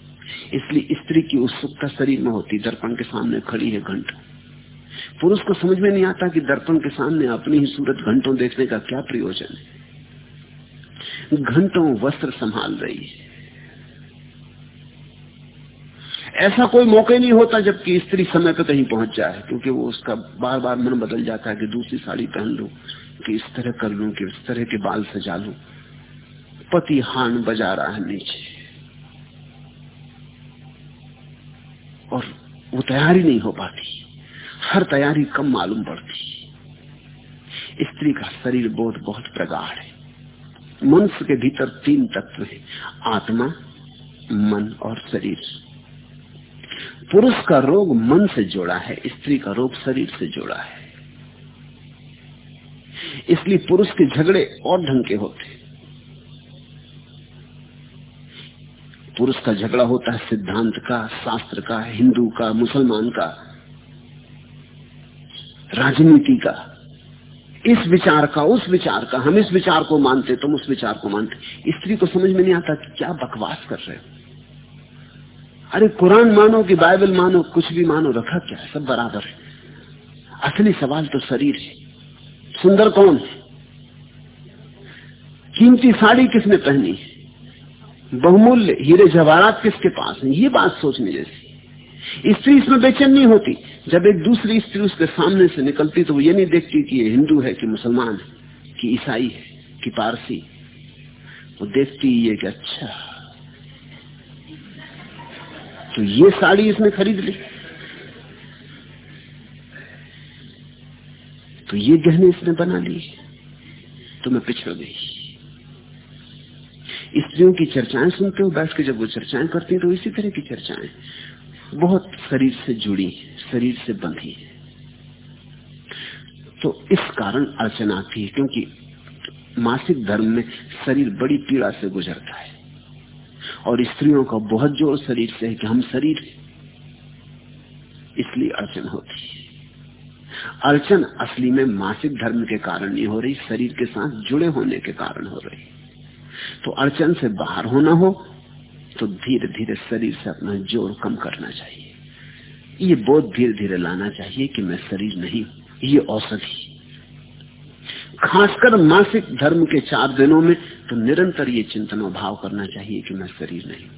इसलिए स्त्री की उत्सुकता शरीर में होती, दर्पण के सामने खड़ी है घंटों। पुरुष को समझ में नहीं आता कि दर्पण के सामने अपनी ही सूरत घंटों देखने का क्या प्रयोजन है। घंटों वस्त्र संभाल रही है। ऐसा कोई मौका नहीं होता जबकि स्त्री समय पर कहीं पहुँच जाए, क्योंकि वो उसका बार बार मन बदल जाता है कि दूसरी साड़ी पहन लू, कि इस तरह कर लू, कि इस तरह के बाल सजा लू। पति हान बजा रहा है नीचे। और वो तैयारी नहीं हो पाती। हर तैयारी कम मालूम पड़ती। स्त्री का शरीर बोध बहुत प्रगाढ़ है। मनुष्य के भीतर तीन तत्व है, आत्मा, मन और शरीर। पुरुष का रोग मन से जोड़ा है, स्त्री का रोग शरीर से जोड़ा है। इसलिए पुरुष के झगड़े और ढंग के होते पुरुष का झगड़ा होता है सिद्धांत का, शास्त्र का, हिंदू का, मुसलमान का, राजनीति का। इस विचार का, उस विचार का, हम इस विचार को मानते, तुम उस विचार को मानते। स्त्री को समझ में नहीं आता कि क्या बकवास कर रहे हो। अरे, कुरान मानो कि बाइबल मानो, कुछ भी मानो, रखा क्या सब बराबर है। असली सवाल तो शरीर है। सुंदर कौन है? कीमती साड़ी किसने पहनी? है बहुमूल्य, हीरे जवाहरात किसके पास है? ये बात सोचने जैसी। स्त्री इसमें बेचैन नहीं होती। जब एक दूसरी स्त्री उसके सामने से निकलती तो वो ये नहीं देखती कि ये हिंदू है कि मुसलमान है, कि ईसाई है, कि पारसी वो देखती ये कि अच्छा। तो ये साड़ी इसने खरीद ली। तो ये गहने इसने बना लिए तो मैं पिछड़ गई। स्त्रियों की चर्चाएँ सुनते हो, बैठ के जब वो चर्चाएँ करती तो इसी तरह की चर्चाएँ। बहुत शरीर से जुड़ी है, शरीर से बंधी है। तो इस कारण अड़चन आती है, क्योंकि मासिक धर्म में शरीर बड़ी पीड़ा से गुजरता है। और स्त्रियों का बहुत ज़ोर शरीर से है कि हम शरीर इसलिए अड़चन होती है। अड़चन असली में मासिक धर्म के कारण नहीं हो रही, शरीर के साथ जुड़े होने के कारण हो रही। तो अड़चन से बाहर होना हो तो धीरे धीरे शरीर से अपना ज़ोर कम करना चाहिए। ये बोध धीरे धीरे लाना चाहिए कि मैं शरीर नहीं ये औषधि खासकर मासिक धर्म के चार दिनों में तो निरंतर ये चिंतन और भाव करना चाहिए कि मैं शरीर नहीं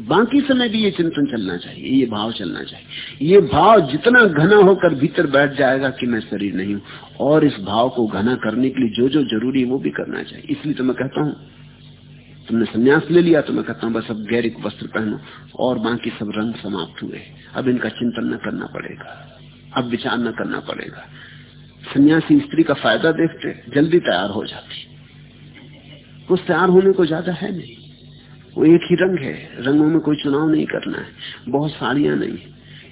बाकी समय भी ये चिंतन चलना चाहिए, ये भाव चलना चाहिए। ये भाव जितना घना होकर भीतर बैठ जाएगा कि मैं शरीर नहीं हूँ, और इस भाव को घना करने के लिए जो जो ज़रूरी है वो भी करना चाहिए। इसलिए तो मैं कहता हूँ तुमने संन्यास ले लिया तो मैं कहता हूँ, बस अब गैरिक वस्त्र पहनो और बाकी सब रंग समाप्त हुए। अब इनका चिंतन न करना पड़ेगा। अब विचार न करना पड़ेगा। सन्यासी स्त्री का फ़ायदा देखते जल्दी तैयार हो जाती। कुछ तैयार होने को ज़्यादा है नहीं। वो एक ही रंग है। रंगों में कोई चुनाव नहीं करना है। बहुत साड़ियाँ नहीं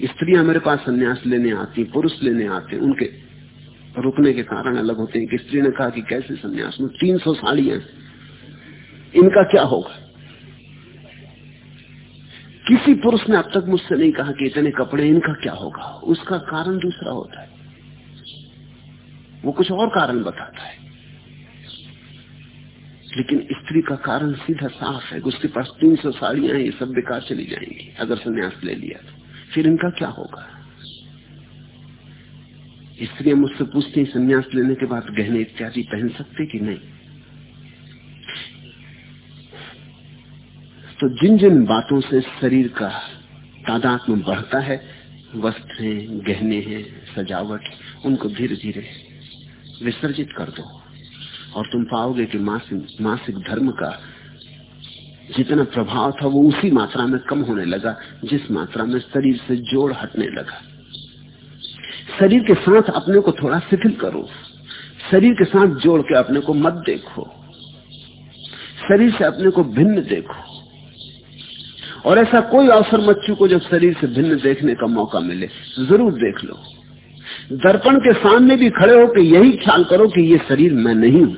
स्त्रियाँ मेरे पास संन्यास लेने आती, पुरुष लेने आते, उनके रुकने के कारण अलग होते हैं। कि स्त्री ने कहा कि कैसे संन्यास? में तीन सौ साड़ियाँ इनका क्या होगा? किसी पुरुष ने अब तक मुझसे नहीं कहा कि इतने कपड़े इनका क्या होगा? उसका कारण दूसरा होता है। वो कुछ और कारण बताता है। लेकिन स्त्री का कारण सीधा साफ़ है उसके पास तीन सौ साड़ियाँ ये सब बेकार चली जाएँगी, अगर संन्यास ले लिया तो। फिर इनका क्या होगा? स्त्री मुझसे पूछती हैं, संन्यास लेने के बाद गहने इत्यादि पहन सकते कि नहीं? तो जिन जिन बातों से शरीर का तादाद में बढ़ता है, वस्त्र हैं गहने हैं, सजावट, उनको धीरे धीरे विसर्जित कर दो। और तुम पाओगे कि मासिक मासिक धर्म का जितना प्रभाव था, वो उसी मात्रा में कम होने लगा, जिस मात्रा में शरीर से जोड़ हटने लगा। शरीर के साथ अपने को थोड़ा शिथिल करो। शरीर के साथ जोड़ के अपने को मत देखो। शरीर से अपने को भिन्न देखो। और ऐसा कोई अवसर मत चूको जब शरीर से भिन्न देखने का मौका मिले, ज़रूर देख लो। दर्पण के सामने भी खड़े होकर यही ख्याल करो कि ये शरीर मैं नहीं हूँ।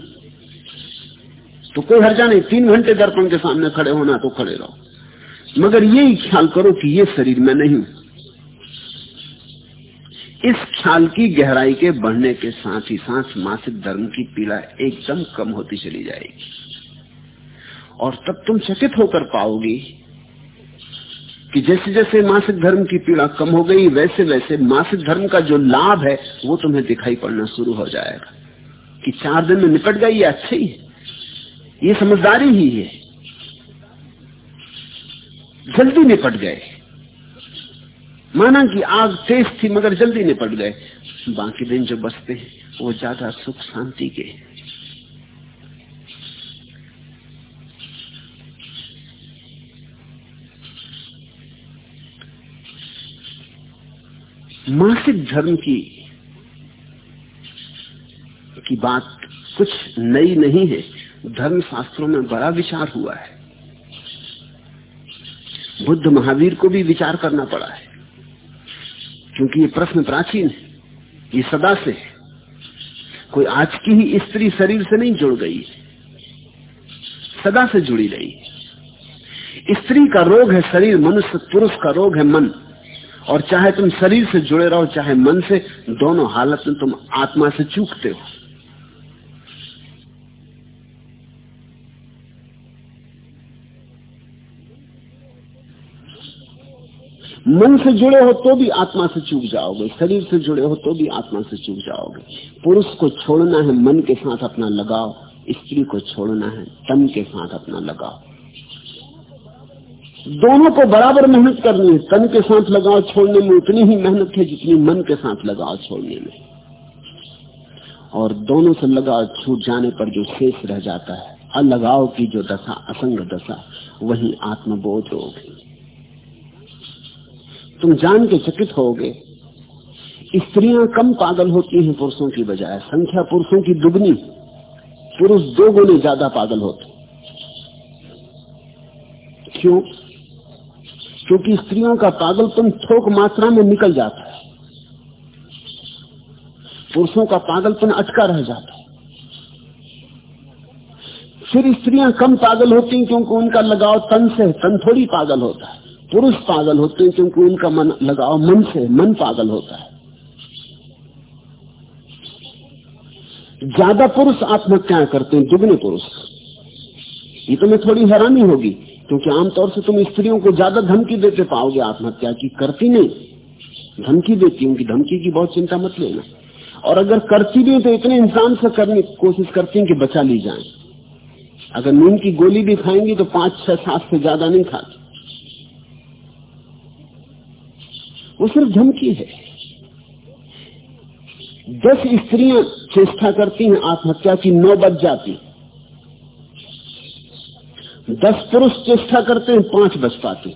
तो कोई हर्जा नहीं, तीन घंटे दर्पण के सामने खड़े होना तो खड़े रहो। मगर यही ख्याल करो कि ये शरीर मैं नहीं हूँ। इस ख्याल की गहराई के बढ़ने के साथ ही साथ मासिक धर्म की पीड़ा एकदम कम होती चली जाएगी। और तब तुम चकित होकर पाओगी कि जैसे जैसे मासिक धर्म की पीड़ा कम हो गई, वैसे वैसे मासिक धर्म का जो लाभ है, वो तुम्हें दिखाई पड़ना शुरू हो जाएगा। कि चार दिन में निपट गई अच्छे ही ये समझदारी ही है। जल्दी निपट गए। माना कि आग तेज थी, मगर जल्दी निपट गए। बाकी दिन जो बचते हैं, वो ज़्यादा सुख शांति के मासिक धर्म की की बात कुछ नई नहीं है। धर्म शास्त्रों में बड़ा विचार हुआ है। बुद्ध महावीर को भी विचार करना पड़ा है। क्योंकि ये प्रश्न प्राचीन है। ये सदा से है। कोई आज की ही स्त्री शरीर से नहीं जुड़ गई सदा से जुड़ी रही स्त्री का रोग है शरीर, मनुष्य, पुरुष का रोग है मन। और चाहे तुम शरीर से जुड़े रहो, चाहे मन से, दोनों हालत में तुम आत्मा से चूकते हो। मन से जुड़े हो तो भी आत्मा से चूक जाओगे, शरीर से जुड़े हो तो भी आत्मा से चूक जाओगे। पुरुष को छोड़ना है मन के साथ अपना लगाव, स्त्री को छोड़ना है तन के साथ अपना लगाव। दोनों को बराबर मेहनत करनी है। तन के साथ लगाव छोड़ने में उतनी ही मेहनत है जितनी मन के साथ लगाव छोड़ने में। और दोनों से लगाव छूट जाने पर जो शेष रह जाता है, अलगाव की जो दशा, असंग दशा, वही आत्मबोध होगी। तुम जान के चकित होगे। स्त्रियाँ कम पागल होती हैं पुरुषों की बजाय। संख्या पुरुषों की दुगनी, पुरुष दो गुने ज़्यादा पागल होते। क्यों? क्योंकि स्त्रियों का पागलपन थोक मात्रा में निकल जाता है। पुरुषों का पागलपन अटका रह जाता है। फिर स्त्रियाँ कम पागल होती हैं क्योंकि उनका लगाव तन से है तन थोड़ी पागल होता है। पुरुष पागल होते हैं क्योंकि उनका मन, लगाव मन से, मन पागल होता है। ज़्यादा पुरुष आत्महत्याएँ करते हैं, दुगने पुरुष। ये तो मैं थोड़ी हैरानी होगी। क्योंकि आमतौर से तुम स्त्रियों को ज़्यादा धमकी देते पाओगे आत्महत्या की। करती नहीं। धमकी देती उनकी धमकी की बहुत चिंता मत लेना। और अगर करती भी तो इतने इंसान से करने की कोशिश करती हैं कि बचा ली जाए। अगर नींद की गोली भी खाएँगी तो पाँच, छह, सात से ज़्यादा नहीं खाती। वो सिर्फ़ धमकी है। दस स्त्रियाँ चेष्टा करती हैं आत्महत्या की, नौ बच जाती दस पुरुष चेष्टा करते हैं, पाँच बच पाते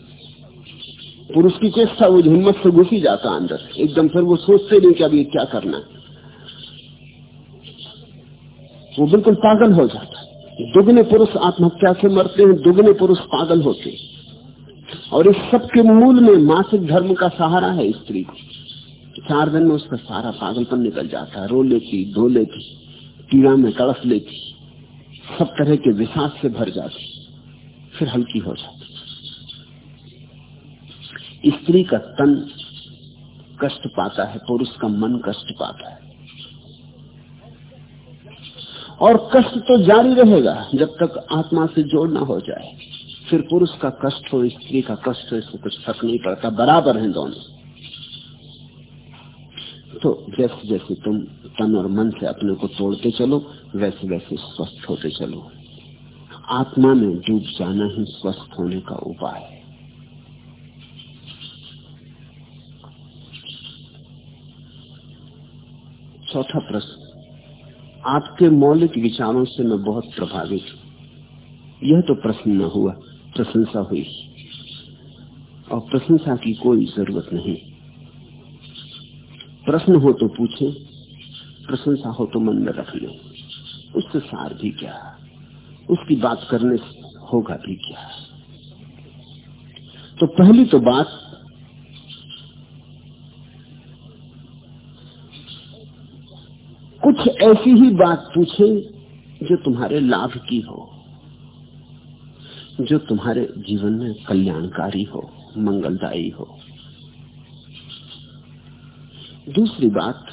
पुरुष की चेष्टा, वो हिम्मत से घुसी जाता अंदर। एकदम फिर वो सोचते नहीं कि ये क्या करना है। वो बिल्कुल पागल हो जाता दुगने पुरुष आत्महत्या से मरते हैं, दुगने पुरुष पागल होते हैं। और इस सब के मूल में मासिक धर्म का सहारा है स्त्री को। चार दिन में उसका सारा पागलपन निकल जाता है। रो लेती, धो लेती पीड़ा में तड़फ लेती, सब तरह के विश्वास से भर जाती। फिर हल्की हो जाती। स्त्री का तन कष्ट पाता है पुरुष का मन कष्ट पाता है। और कष्ट तो जारी रहेगा जब तक आत्मा से जोड़ना हो जाए। फिर पुरुष का कष्ट हो, स्त्री का कष्ट हो इसको कुछ फ़र्क नहीं पड़ता। बराबर हैं दोनों। तो जैसे जैसे तुम तन और मन से अपने को तोड़ते चलो वैसे वैसे स्वस्थ होते चलो। आत्मा में डूब जाना ही स्वस्थ होने का उपाय है। चौथा प्रश्न, आपके मौलिक विचारों से मैं बहुत प्रभावित हूँ। यह तो प्रश्न न हुआ, प्रशंसा हुई। और प्रशंसा की कोई ज़रूरत नहीं। प्रश्न हो तो पूछे, प्रशंसा हो तो मन में रख ले। उससे सार भी क्या? उसकी बात करने से होगा भी क्या? तो पहली तो बात, कुछ ऐसी ही बात पूछे जो तुम्हारे लाभ की हो, जो तुम्हारे जीवन में कल्याणकारी हो, मंगलदायी हो। दूसरी बात,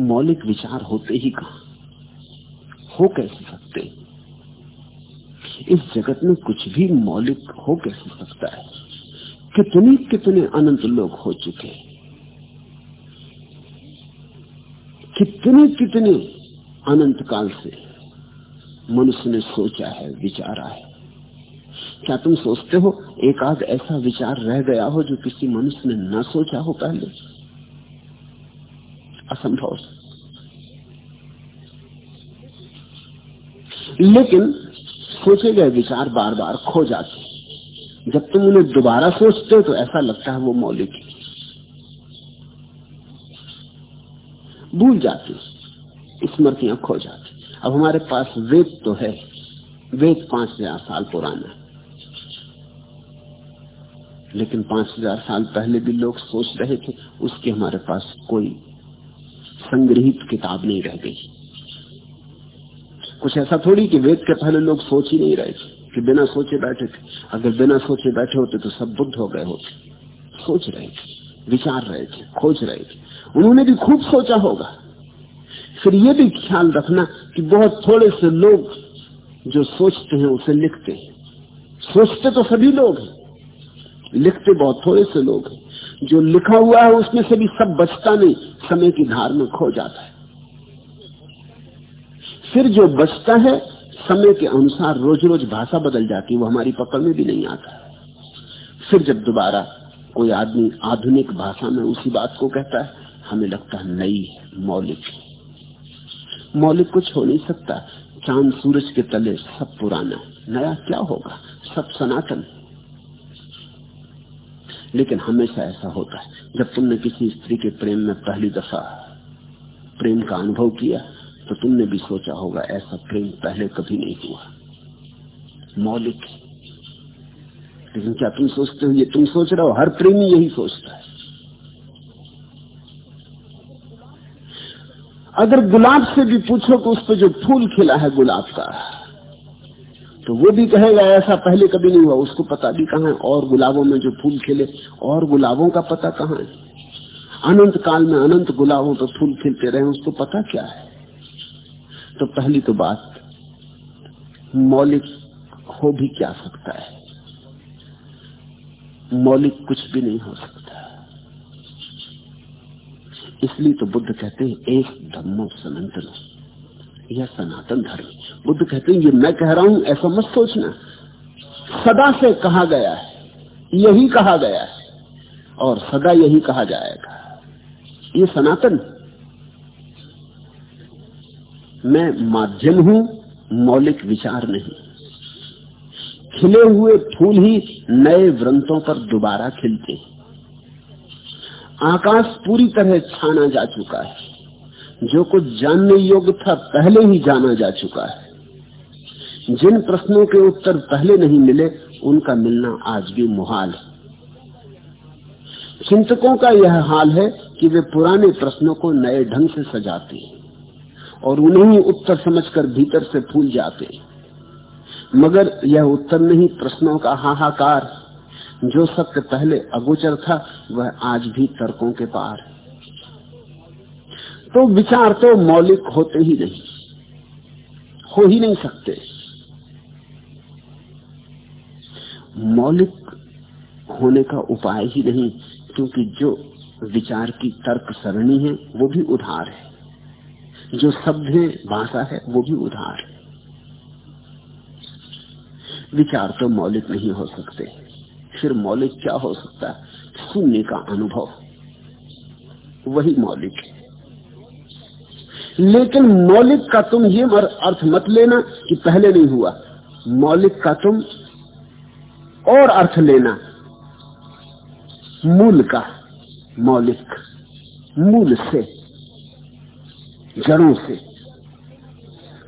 मौलिक विचार होते ही कहा? हो कैसे सकते? इस जगत में कुछ भी मौलिक हो कैसे सकता है? कितने कितने अनंत लोग हो चुके कितने कितने अनंत काल से मनुष्य ने सोचा है, विचारा है? क्या तुम सोचते हो एक आध ऐसा विचार रह गया हो जो किसी मनुष्य ने ना सोचा हो पहले? असंभव। लेकिन सोचे गए विचार बार बार खो जाते जब तुम उन्हें दोबारा सोचते हो तो ऐसा लगता है वो मौलिक भूल जाती स्मृतियाँ खो जाती अब हमारे पास वेद तो है। वेद पाँच हज़ार साल पुराना लेकिन पाँच हज़ार साल पहले भी लोग सोच रहे थे, उसके हमारे पास कोई संग्रहित किताब नहीं रह गई। कुछ ऐसा थोड़ी कि वेद के पहले लोग सोच ही नहीं रहे थे, कि बिना सोचे बैठे थे। अगर बिना सोचे बैठे होते तो सब बुद्ध हो गए होते। सोच रहे थे, विचार रहे थे, खोज रहे थे। उन्होंने भी खूब सोचा होगा। फिर ये भी ख्याल रखना कि बहुत थोड़े से लोग जो सोचते हैं, उसे लिखते हैं। सोचते तो सभी लोग हैं, लिखते बहुत थोड़े से लोग हैं। जो लिखा हुआ है, उसमें से भी सब बचता नहीं, समय की धार में खो जाता है। फिर जो बचता है, समय के अनुसार रोज रोज भाषा बदल जाती है, वो हमारी पकड़ में भी नहीं आता। फिर जब दोबारा कोई आदमी आधुनिक भाषा में उसी बात को कहता है, हमें लगता है नई मौलिक। मौलिक कुछ हो नहीं सकता। चाँद सूरज के तले सब पुराना नया क्या होगा? सब सनातन। लेकिन हमेशा ऐसा होता है। जब तुमने किसी स्त्री के प्रेम में पहली दफ़ा प्रेम का अनुभव किया तो तुमने भी सोचा होगा, ऐसा प्रेम पहले कभी नहीं हुआ। मौलिक, लेकिन क्या तुम सोचते हो? ये तुम सोच रहे हो, हर प्रेमी यही सोचता है। अगर गुलाब से भी पूछो कि उस पर जो फूल खिला है गुलाब का तो वो भी कहेगा, ऐसा पहले कभी नहीं हुआ। उसको पता भी कहा है, और गुलाबों में जो फूल खिले, और गुलाबों का पता कहाँ है? अनंत काल में अनंत गुलाबों पर फूल खिलते रहे, उसको पता क्या है? तो पहली तो बात, मौलिक हो भी क्या सकता है? मौलिक कुछ भी नहीं हो सकता। इसलिए तो बुद्ध कहते हैं, एक धर्मो सनातन यह सनातन धर्म बुद्ध कहते हैं, ये मैं कह रहा हूँ, ऐसा मत सोचना। सदा से कहा गया है, यही कहा गया है और सदा यही कहा जाएगा। ये सनातन मैं माध्यम हूँ, मौलिक विचार नहीं। खिले हुए फूल ही नए व्रंतों पर दोबारा खिलते आकाश पूरी तरह छाना जा चुका है। जो कुछ जानने योग्य था, पहले ही जाना जा चुका है। जिन प्रश्नों के उत्तर पहले नहीं मिले, उनका मिलना आज भी मुहाल है। चिंतकों का यह हाल है कि वे पुराने प्रश्नों को नए ढंग से सजाते हैं। और उन्हें ही उत्तर समझकर भीतर से फूल जाते। मगर यह उत्तर नहीं, प्रश्नों का हाहाकार। जो सत्य पहले अगोचर था, वह आज भी तर्कों के पार। है तो विचार तो मौलिक होते ही नहीं हो ही नहीं सकते। मौलिक होने का उपाय ही नहीं, क्योंकि जो विचार की तर्क सरणी है, वो भी उधार है। जो शब्द है भाषा है, वो भी उधार है। विचार तो मौलिक नहीं हो सकते। फिर मौलिक क्या हो सकता है? शून्य का अनुभव। वही मौलिक है। लेकिन मौलिक का तुम ये अर्थ मत लेना कि पहले नहीं हुआ। मौलिक का तुम और अर्थ लेना। मूल का मौलिक। मूल से। जड़ों से।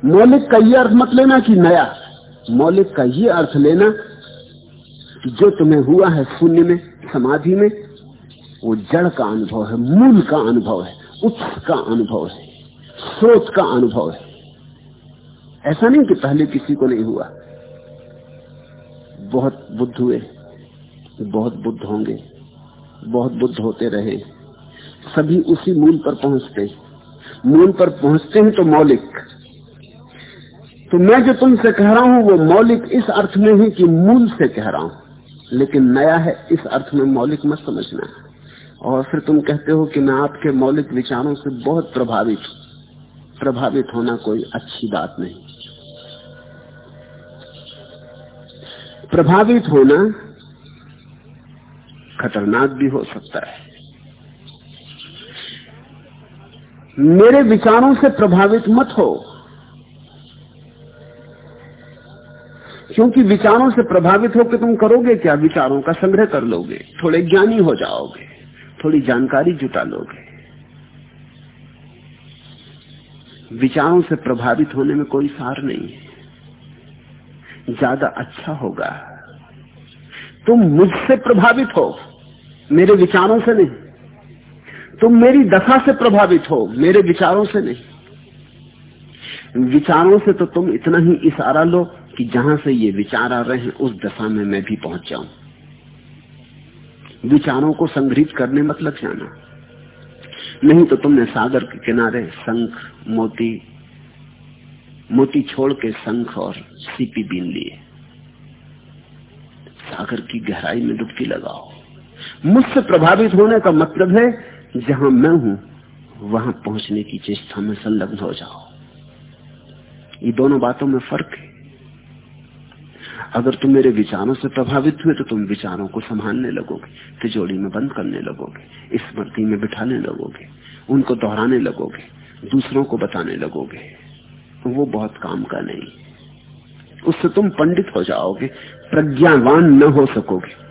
मौलिक का ये अर्थ मत लेना कि नया। मौलिक का ये अर्थ लेना जो तुम्हें हुआ है शून्य में, समाधि में, वो जड़ का अनुभव है, मूल का अनुभव है उत्स का अनुभव है, स्रोत का अनुभव है। ऐसा नहीं कि पहले किसी को नहीं हुआ। बहुत बुद्ध हुए, बहुत बुद्ध होंगे, बहुत बुद्ध होते रहे। सभी उसी मूल पर पहुँचते। मूल पर पहुँचते हैं तो मौलिक। तो मैं जो तुमसे कह रहा हूँ, वो मौलिक इस अर्थ में है कि मूल से कह रहा हूँ। लेकिन नया है, इस अर्थ में मौलिक मत समझना। और फिर तुम कहते हो कि मैं आपके मौलिक विचारों से बहुत प्रभावित प्रभावित होना कोई अच्छी बात नहीं। प्रभावित होना खतरनाक भी हो सकता है। मेरे विचारों से प्रभावित मत हो। क्योंकि विचारों से प्रभावित होकर तुम करोगे क्या? विचारों का संग्रह कर लोगे, थोड़े ज्ञानी हो जाओगे, थोड़ी जानकारी जुटा लोगे। विचारों से प्रभावित होने में कोई सार नहीं है। ज़्यादा अच्छा होगा। तुम मुझसे प्रभावित हो, मेरे विचारों से नहीं। तुम मेरी दशा से प्रभावित हो, मेरे विचारों से नहीं। विचारों से तो तुम इतना ही इशारा लो कि जहाँ से ये विचार आ रहे हैं, उस दशा में मैं भी पहुँच जाऊँ। विचारों को संग्रहित करने मत लग जाना। नहीं तो तुमने सागर के किनारे शंख, मोती मोती छोड़ के शंख और सीपी बीन लिए। सागर की गहराई में डुबकी लगाओ। मुझसे प्रभावित होने का मतलब है जहाँ मैं हूँ, वहाँ पहुँचने की चेष्टा में संलग्न हो जाओ। ये दोनों बातों में फ़र्क है। अगर तुम मेरे विचारों से प्रभावित हुए तो तुम विचारों को संभालने लगोगे तिजोड़ी में बंद करने लगोगे, स्मृति में बिठाने लगोगे, उनको दोहराने लगोगे, दूसरों को बताने लगोगे। वो बहुत काम का नहीं। उससे तुम पंडित हो जाओगे, प्रज्ञावान न हो सकोगे।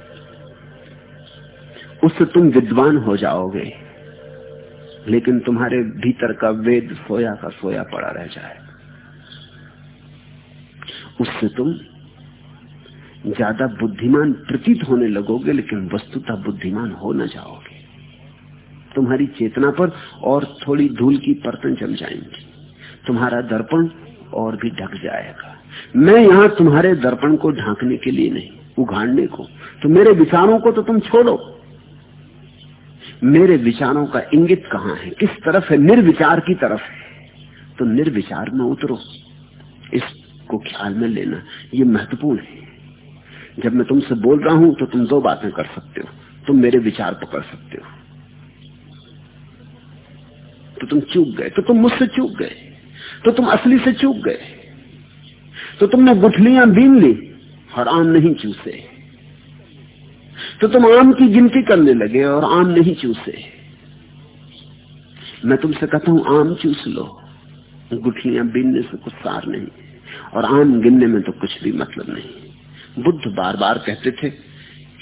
उससे तुम विद्वान हो जाओगे। लेकिन तुम्हारे भीतर का वेद सोया का सोया पड़ा रह जाए। उससे तुम ज़्यादा बुद्धिमान प्रतीत होने लगोगे, लेकिन वस्तुतः बुद्धिमान हो न जाओगे। तुम्हारी चेतना पर और थोड़ी धूल की परतन जम जाएँगी। तुम्हारा दर्पण और भी ढक जाएगा। मैं यहाँ तुम्हारे दर्पण को ढांकने के लिए नहीं, उघाड़ने को। तो मेरे विचारों को तो तुम छोड़ो। मेरे विचारों का इंगित कहाँ है? किस तरफ़ है? निर्विचार की तरफ़ है। तो निर्विचार में उतरो। इसको ख्याल में लेना, ये महत्वपूर्ण है। जब मैं तुमसे बोल रहा हूँ तो तुम दो बातें कर सकते हो। तुम मेरे विचार पकड़ सकते हो। तो तुम चूक गए। तो तुम मुझसे चूक गए। तो तुम असली से चूक गए। तो तुमने गुठलियाँ बीन ली। और आम नहीं चूसे। तो तुम आम की गिनती करने लगे और आम नहीं चूसे। मैं तुमसे कहता हूँ, आम चूस लो। गुठलियाँ बीनने से कुछ सार नहीं और आम गिनने में तो कुछ भी मतलब नहीं। बुद्ध बार बार कहते थे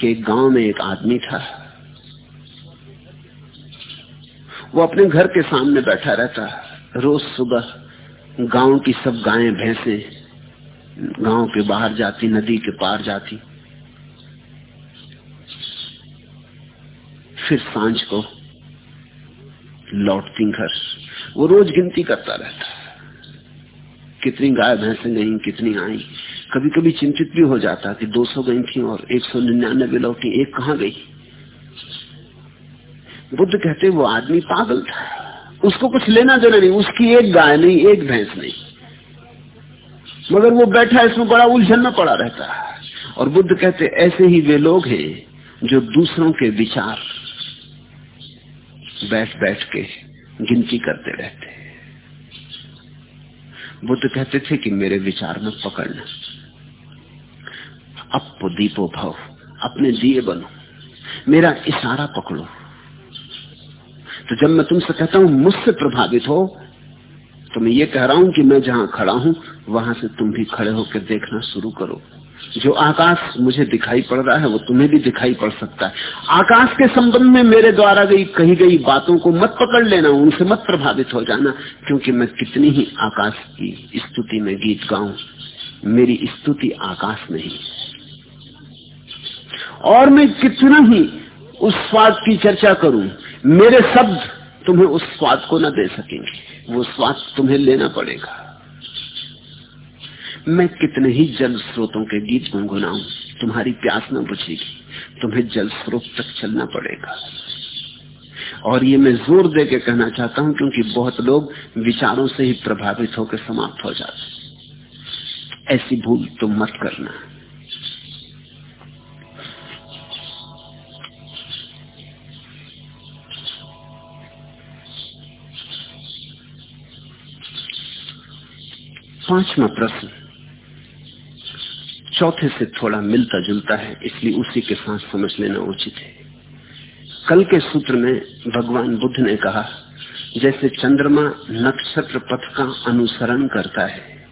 कि गाँव में एक आदमी था। वो अपने घर के सामने बैठा रहता। रोज सुबह गाँव की सब गायें, भैंसे गाँव के बाहर जाती, नदी के पार जाती। फिर साँझ को लौटती घर। वो रोज गिनती करता रहता कितनी गाय भैंसे गई, कितनी आई। कभी कभी चिंतित भी हो जाता कि 200 गई थी और एक सौ निन्यानबे लौटी, एक कहाँ गई? बुद्ध कहते वो आदमी पागल था। उसको कुछ लेना देना नहीं, उसकी एक गाय नहीं, एक भैंस नहीं। मगर वो बैठा इसमें बड़ा उलझन में पड़ा रहता और बुद्ध कहते ऐसे ही वे लोग हैं जो दूसरों के विचार बैठ बैठ के गिनती करते रहते बुद्ध कहते थे कि मेरे विचार में पकड़ना। अब दीपो भव, अपने दिए बनो। मेरा इशारा पकड़ो। तो जब मैं तुमसे कहता हूँ, मुझसे प्रभावित हो तो मैं ये कह रहा हूँ कि मैं जहाँ खड़ा हूँ, वहाँ से तुम भी खड़े होकर देखना शुरू करो। जो आकाश मुझे दिखाई पड़ रहा है, वो तुम्हें भी दिखाई पड़ सकता है। आकाश के संबंध में मेरे द्वारा गई, कही गई बातों को मत पकड़ लेना, उनसे मत प्रभावित हो जाना, क्योंकि मैं कितनी ही आकाश की स्तुति में गीत गाऊं, मेरी स्तुति आकाश नहीं और मैं कितना ही उस स्वाद की चर्चा करूँ, मेरे शब्द तुम्हें उस स्वाद को न दे सकेंगे, वो स्वाद तुम्हें लेना पड़ेगा। मैं कितने ही जल स्रोतों के गीत गुनगुनाऊ, तुम्हारी प्यास न बुझेगी, तुम्हें जल स्रोत तक चलना पड़ेगा। और ये मैं ज़ोर दे के कहना चाहता हूँ, क्योंकि बहुत लोग विचारों से ही प्रभावित होकर समाप्त हो जाते ऐसी भूल तुम मत करना। पांचवा प्रश्न। चौथे से थोड़ा मिलता जुलता है, इसलिए उसी के साथ समझ लेना उचित है। कल के सूत्र में भगवान बुद्ध ने कहा, जैसे चंद्रमा नक्षत्र पथ का अनुसरण करता है,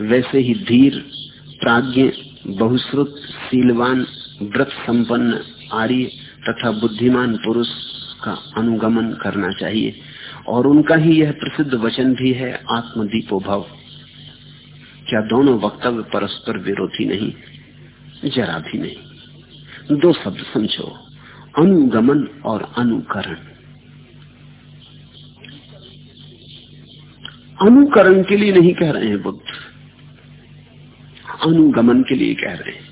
वैसे ही धीर, प्राज्ञ, बहुश्रुत सीलवान व्रत संपन्न, आर्य तथा बुद्धिमान पुरुष का अनुगमन करना चाहिए। और उनका ही यह प्रसिद्ध वचन भी है आत्मदीपो भव क्या दोनों वक्तव्य परस्पर विरोधी नहीं, जरा भी नहीं। दो शब्द समझो, अनुगमन और अनुकरण। अनुकरण के लिए नहीं कह रहे हैं बुद्ध अनुगमन के लिए कह रहे हैं।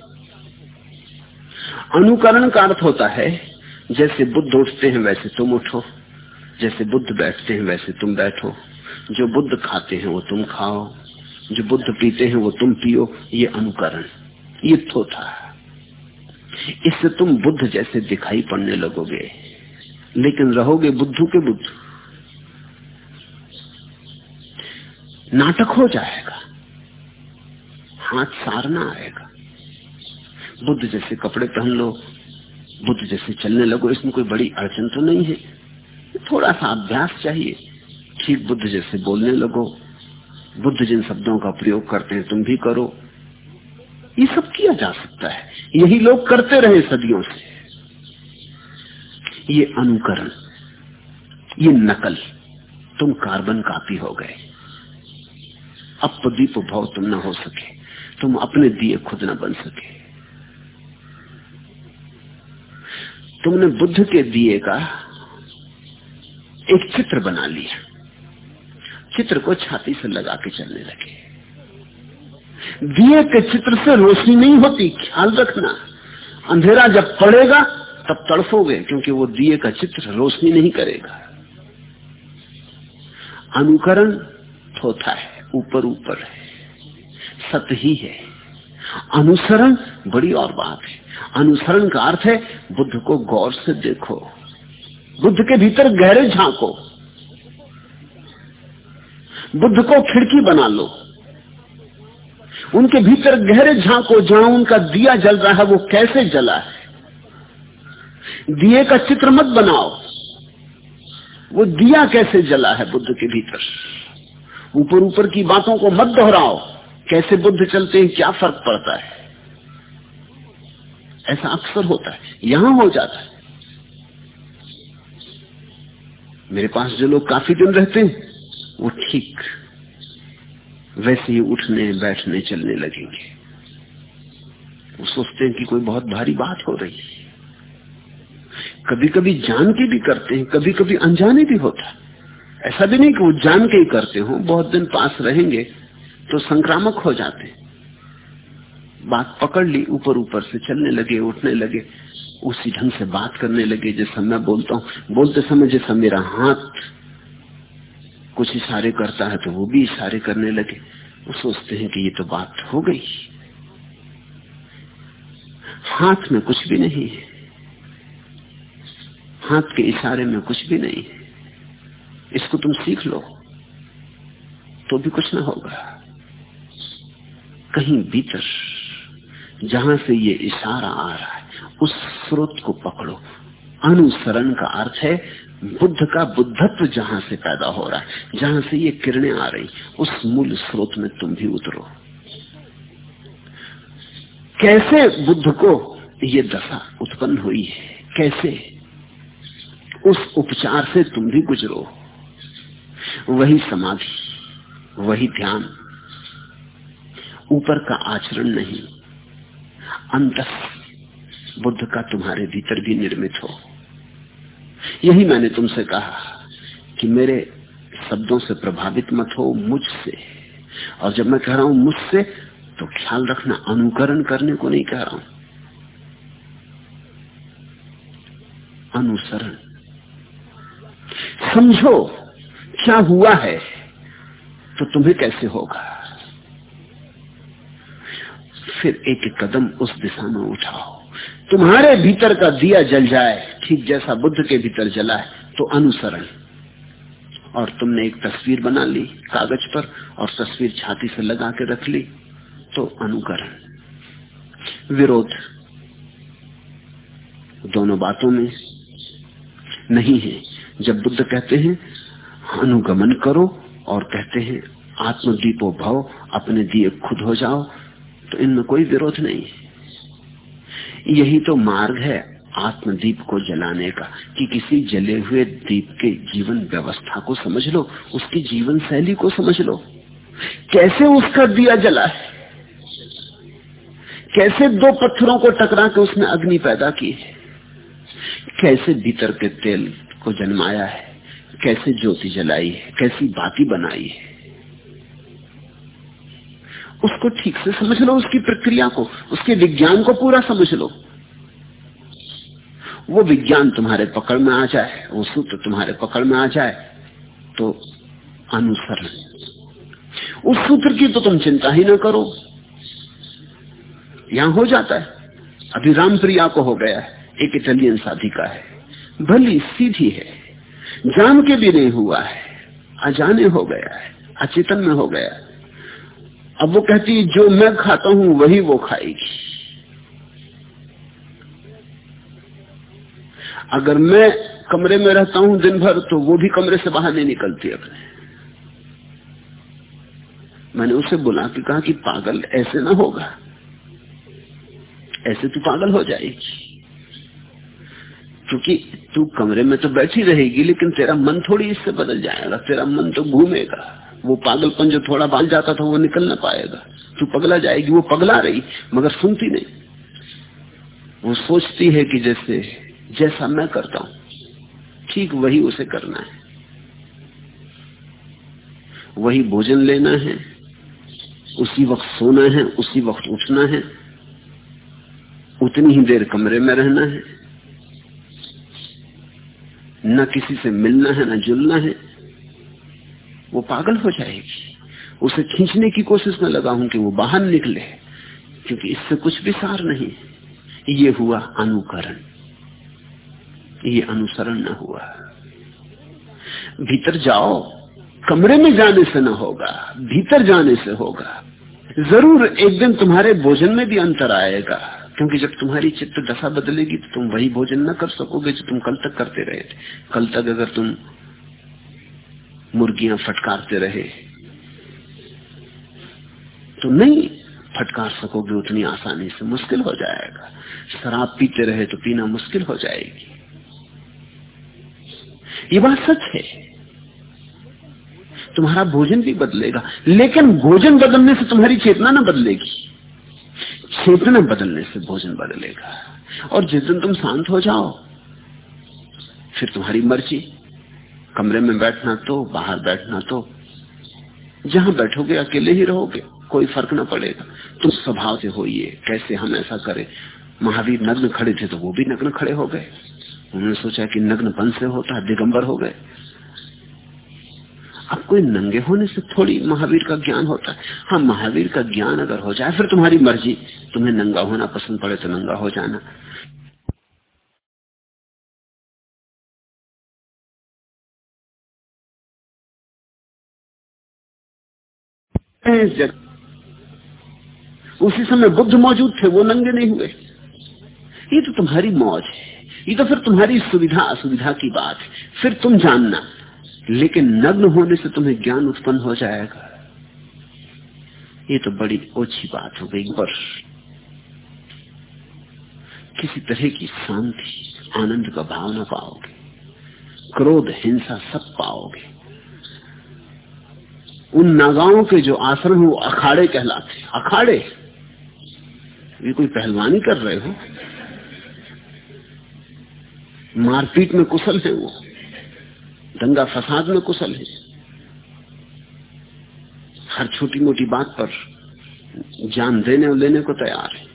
अनुकरण का अर्थ होता है, जैसे बुद्ध उठते हैं वैसे तुम उठो, जैसे बुद्ध बैठते हैं वैसे तुम बैठो, जो बुद्ध खाते हैं वो तुम खाओ। जो बुद्ध पीते हैं, वो तुम पियो, ये अनुकरण, ये थोथा। इससे तुम बुद्ध जैसे दिखाई पड़ने लगोगे। लेकिन रहोगे बुद्धू के बुद्ध। नाटक हो जाएगा। हाथ सारना आएगा। बुद्ध जैसे कपड़े पहन लो, बुद्ध जैसे चलने लगो, इसमें कोई बड़ी अड़चन तो नहीं है। थोड़ा सा अभ्यास चाहिए। ठीक बुद्ध जैसे बोलने लगो बुद्ध जिन शब्दों का प्रयोग करते हैं, तुम भी करो। ये सब किया जा सकता है। यही लोग करते रहे सदियों से। ये अनुकरण, ये नकल, तुम कार्बन कापी हो गए। अब तो दीप भाव तुम ना हो सके। तुम अपने दिए खुद ना बन सके। तुमने बुद्ध के दिए का एक चित्र बना लिया। चित्र को छाती से लगा के चलने लगे। दिए के चित्र से रोशनी नहीं होती, ख्याल रखना। अंधेरा जब पड़ेगा, तब तड़फोगे, क्योंकि वो दिए का चित्र रोशनी नहीं करेगा। अनुकरण थोथा है, ऊपर ऊपर है। सत ही है। अनुसरण बड़ी और बात है। अनुसरण का अर्थ है, बुद्ध को गौर से देखो। बुद्ध के भीतर गहरे झांको। बुद्ध को खिड़की बना लो। उनके भीतर गहरे झांको जहाँ उनका दिया जल रहा है, वो कैसे जला है? दिए का चित्र मत बनाओ। वो दिया कैसे जला है बुद्ध के भीतर? ऊपर ऊपर की बातों को मत दोहराओ। कैसे बुद्ध चलते हैं, क्या फ़र्क पड़ता है? ऐसा अक्सर होता है, यहाँ हो जाता है। मेरे पास जो लोग काफ़ी दिन रहते हैं वो ठीक, वैसे ही उठने, बैठने, चलने लगेंगे। वो सोचते हैं कि कोई बहुत भारी बात हो रही है। कभी कभी जान के भी करते हैं कभी कभी अनजाने भी होता ऐसा भी नहीं कि वो जान के ही करते हो, बहुत दिन पास रहेंगे तो संक्रामक हो जाते बात पकड़ ली, ऊपर ऊपर से चलने लगे, उठने लगे, उसी ढंग से बात करने लगे, जैसा मैं बोलता हूँ, बोलते समय जैसा मेरा हाथ कुछ इशारे करता है तो वो भी इशारे करने लगे। वो सोचते हैं कि ये तो बात हो गई। हाथ में कुछ भी नहीं है। हाथ के इशारे में कुछ भी नहीं है। इसको तुम सीख लो तो भी कुछ ना होगा। कहीं भीतर जहाँ से ये इशारा आ रहा है, उस स्रोत को पकड़ो। अनुसरण का अर्थ है बुद्ध का बुद्धत्व जहाँ से पैदा हो रहा है, जहाँ से ये किरणें आ रही, उस मूल स्रोत में तुम भी उतरो। कैसे बुद्ध को ये दशा उत्पन्न हुई है? कैसे? उस उपचार से तुम भी गुजरो। वही समाधि, वही ध्यान, ऊपर का आचरण नहीं अंत बुद्ध का तुम्हारे भीतर भी निर्मित हो। यही मैंने तुमसे कहा कि मेरे शब्दों से प्रभावित मत हो मुझसे। और जब मैं कह रहा हूँ मुझसे तो ख्याल रखना, अनुकरण करने को नहीं कह रहा हूँ। अनुसरण। समझो, क्या हुआ है तो तुम्हें कैसे होगा? फिर एक कदम उस दिशा में उठाओ। तुम्हारे भीतर का दिया जल जाए, ठीक जैसा बुद्ध के भीतर जला है तो अनुसरण। और तुमने एक तस्वीर बना ली कागज़ पर और तस्वीर छाती से लगा के रख ली तो अनुकरण। विरोध दोनों बातों में नहीं है। जब बुद्ध कहते हैं, अनुगमन करो, और कहते हैं, आत्मदीपो भाव, अपने दिए खुद हो जाओ तो इनमें कोई विरोध नहीं है। यही तो मार्ग है आत्मदीप को जलाने का कि किसी जले हुए दीप के जीवन व्यवस्था को समझ लो, उसकी जीवन शैली को समझ लो। कैसे उसका दिया जला है? कैसे दो पत्थरों को टकरा के उसने अग्नि पैदा की है? कैसे भीतर के तेल को जन्माया है? कैसे ज्योति जलाई है? कैसी बाती बनाई है? उसको ठीक से समझ लो, उसकी प्रक्रिया को, उसके विज्ञान को पूरा समझ लो। वो विज्ञान तुम्हारे पकड़ में आ जाए, वो सूत्र तुम्हारे पकड़ में आ जाए तो अनुसरण। उस सूत्र की तो तुम चिंता ही ना करो। यहाँ हो जाता है। अभी रामप्रिया को हो गया है, एक इटालियन का है। भली सीधी है, जान के भी नहीं हुआ है, अजाने हो गया है, अचेतन में हो गया अब वो कहती है जो मैं खाता हूँ, वही वो खाएगी। अगर मैं कमरे में रहता हूँ दिन भर तो वो भी कमरे से बाहर नहीं निकलती अपने। मैंने उसे बुला के कहा कि पागल ऐसे ना होगा। ऐसे तू पागल हो जाएगी। क्योंकि तू कमरे में तो बैठी रहेगी, लेकिन तेरा मन थोड़ी इससे बदल जाएगा, तेरा मन तो घूमेगा। वो पागलपन जो थोड़ा बाल जाता था वो निकल ना पाएगा। तू पगला जाएगी, वो पगला रही, मगर सुनती नहीं। वो सोचती है कि जैसे, जैसा मैं करता हूँ, ठीक वही उसे करना है। वही भोजन लेना है, उसी वक्त सोना है, उसी वक्त उठना है, उतनी ही देर कमरे में रहना है। न किसी से मिलना है, न जुलना है। वो पागल हो जाएगी। उसे खींचने की कोशिश में लगा हूँ कि वो बाहर निकले, क्योंकि इससे कुछ भी सार नहीं। ये हुआ अनुकरण। ये अनुसरण न हुआ। भीतर जाओ, कमरे में जाने से न होगा, भीतर जाने से होगा। ज़रूर एक दिन तुम्हारे भोजन में भी अंतर आएगा, क्योंकि जब तुम्हारी चित्त दशा बदलेगी तो तुम वही भोजन न कर सकोगे जो तुम कल तक करते रहे थे। कल तक अगर तुम मुर्गियाँ फटकारते रहे। तो नहीं फटकार सकोगे उतनी आसानी से, मुश्किल हो जाएगा। शराब पीते रहे तो पीना मुश्किल हो जाएगी। ये बात सच है। तुम्हारा भोजन भी बदलेगा, लेकिन भोजन बदलने से तुम्हारी चेतना ना बदलेगी। चेतना बदलने से भोजन बदलेगा। और जिस दिन तुम शांत हो जाओ, फिर तुम्हारी मर्ज़ी। कमरे में बैठना तो बाहर बैठना तो जहाँ बैठोगे, अकेले ही रहोगे, कोई फ़र्क ना पड़ेगा। तुम स्वभाव से होइए, कैसे हम ऐसा करें? महावीर नग्न खड़े थे तो वो भी नग्न खड़े हो गए। उन्होंने सोचा कि नग्न बन से होता दिगंबर हो गए। अब कोई नंगे होने से थोड़ी महावीर का ज्ञान होता है। हाँ महावीर का ज्ञान अगर हो जाए, फिर तुम्हारी मर्ज़ी। तुम्हें नंगा होना पसंद पड़े तो नंगा हो जाना। उसी समय बुद्ध मौजूद थे, वो नंगे नहीं हुए। ये तो तुम्हारी मौज है। ये तो फिर तुम्हारी सुविधा, असुविधा की बात है। फिर तुम जानना। लेकिन नग्न होने से तुम्हें ज्ञान उत्पन्न हो जाएगा। ये तो बड़ी ओछी बात हो गई पर किसी तरह की शांति, आनंद का भावना पाओगे। क्रोध, हिंसा सब पाओगे। उन नागाओं के जो आश्रम वो अखाड़े कहलाते अखाड़े? ये कोई पहलवानी कर रहे हो? मारपीट में कुशल है वो। दंगा फसाद में कुशल है। हर छोटी मोटी बात पर जान देने और लेने को तैयार है।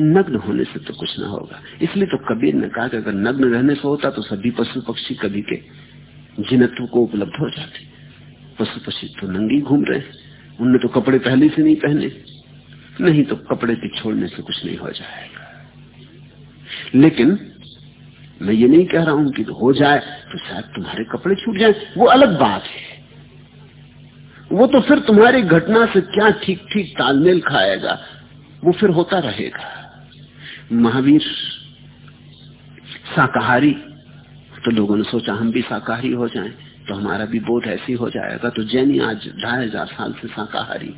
नग्न होने से तो कुछ ना होगा। इसलिए तो कबीर ने कहा कि अगर नग्न रहने से होता तो सभी पशु पक्षी कभी के जिनत्व को उपलब्ध हो जाते। पशु पक्षी तो नंगी घूम रहे हैं। उनने तो कपड़े पहले से नहीं पहने। नहीं तो कपड़े के छोड़ने से कुछ नहीं हो जाएगा। लेकिन मैं ये नहीं कह रहा हूँ कि तो हो जाए तो शायद तुम्हारे कपड़े छूट जाए। वो अलग बात है। वो तो फिर तुम्हारी घटना से क्या ठीक ठीक तालमेल खाएगा? वो फिर होता रहेगा। महावीर, शाकाहारी। तो लोगों ने सोचा हम भी शाकाहारी हो जाएँ। तो हमारा भी बोध ऐसी हो जाएगा। तो जैनी आज ढाई हज़ार साल से शाकाहारी,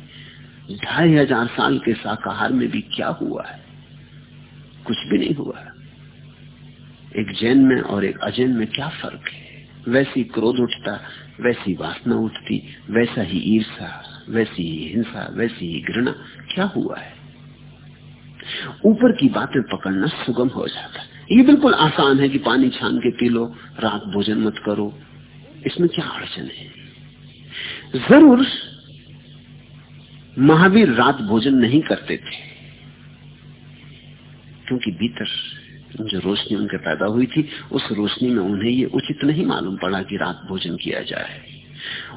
ढाई हज़ार साल के शाकाहार में भी क्या हुआ है? कुछ भी नहीं हुआ है। एक जैन में और एक अजैन में क्या फ़र्क है? वैसी क्रोध उठता, वैसी वासना उठती, वैसा ही ईर्षा वैसी ही हिंसा, वैसी ही घृणा, क्या हुआ है? ऊपर की बातें पकड़ना सुगम हो जाता है। ये बिल्कुल आसान है कि पानी छान के पी लो, रात भोजन मत करो इसमें क्या अड़चन है? ज़रूर महावीर रात भोजन नहीं करते थे, क्योंकि भीतर जो रोशनी उनके पैदा हुई थी, उस रोशनी में उन्हें ये उचित नहीं मालूम पड़ा कि रात भोजन किया जाए।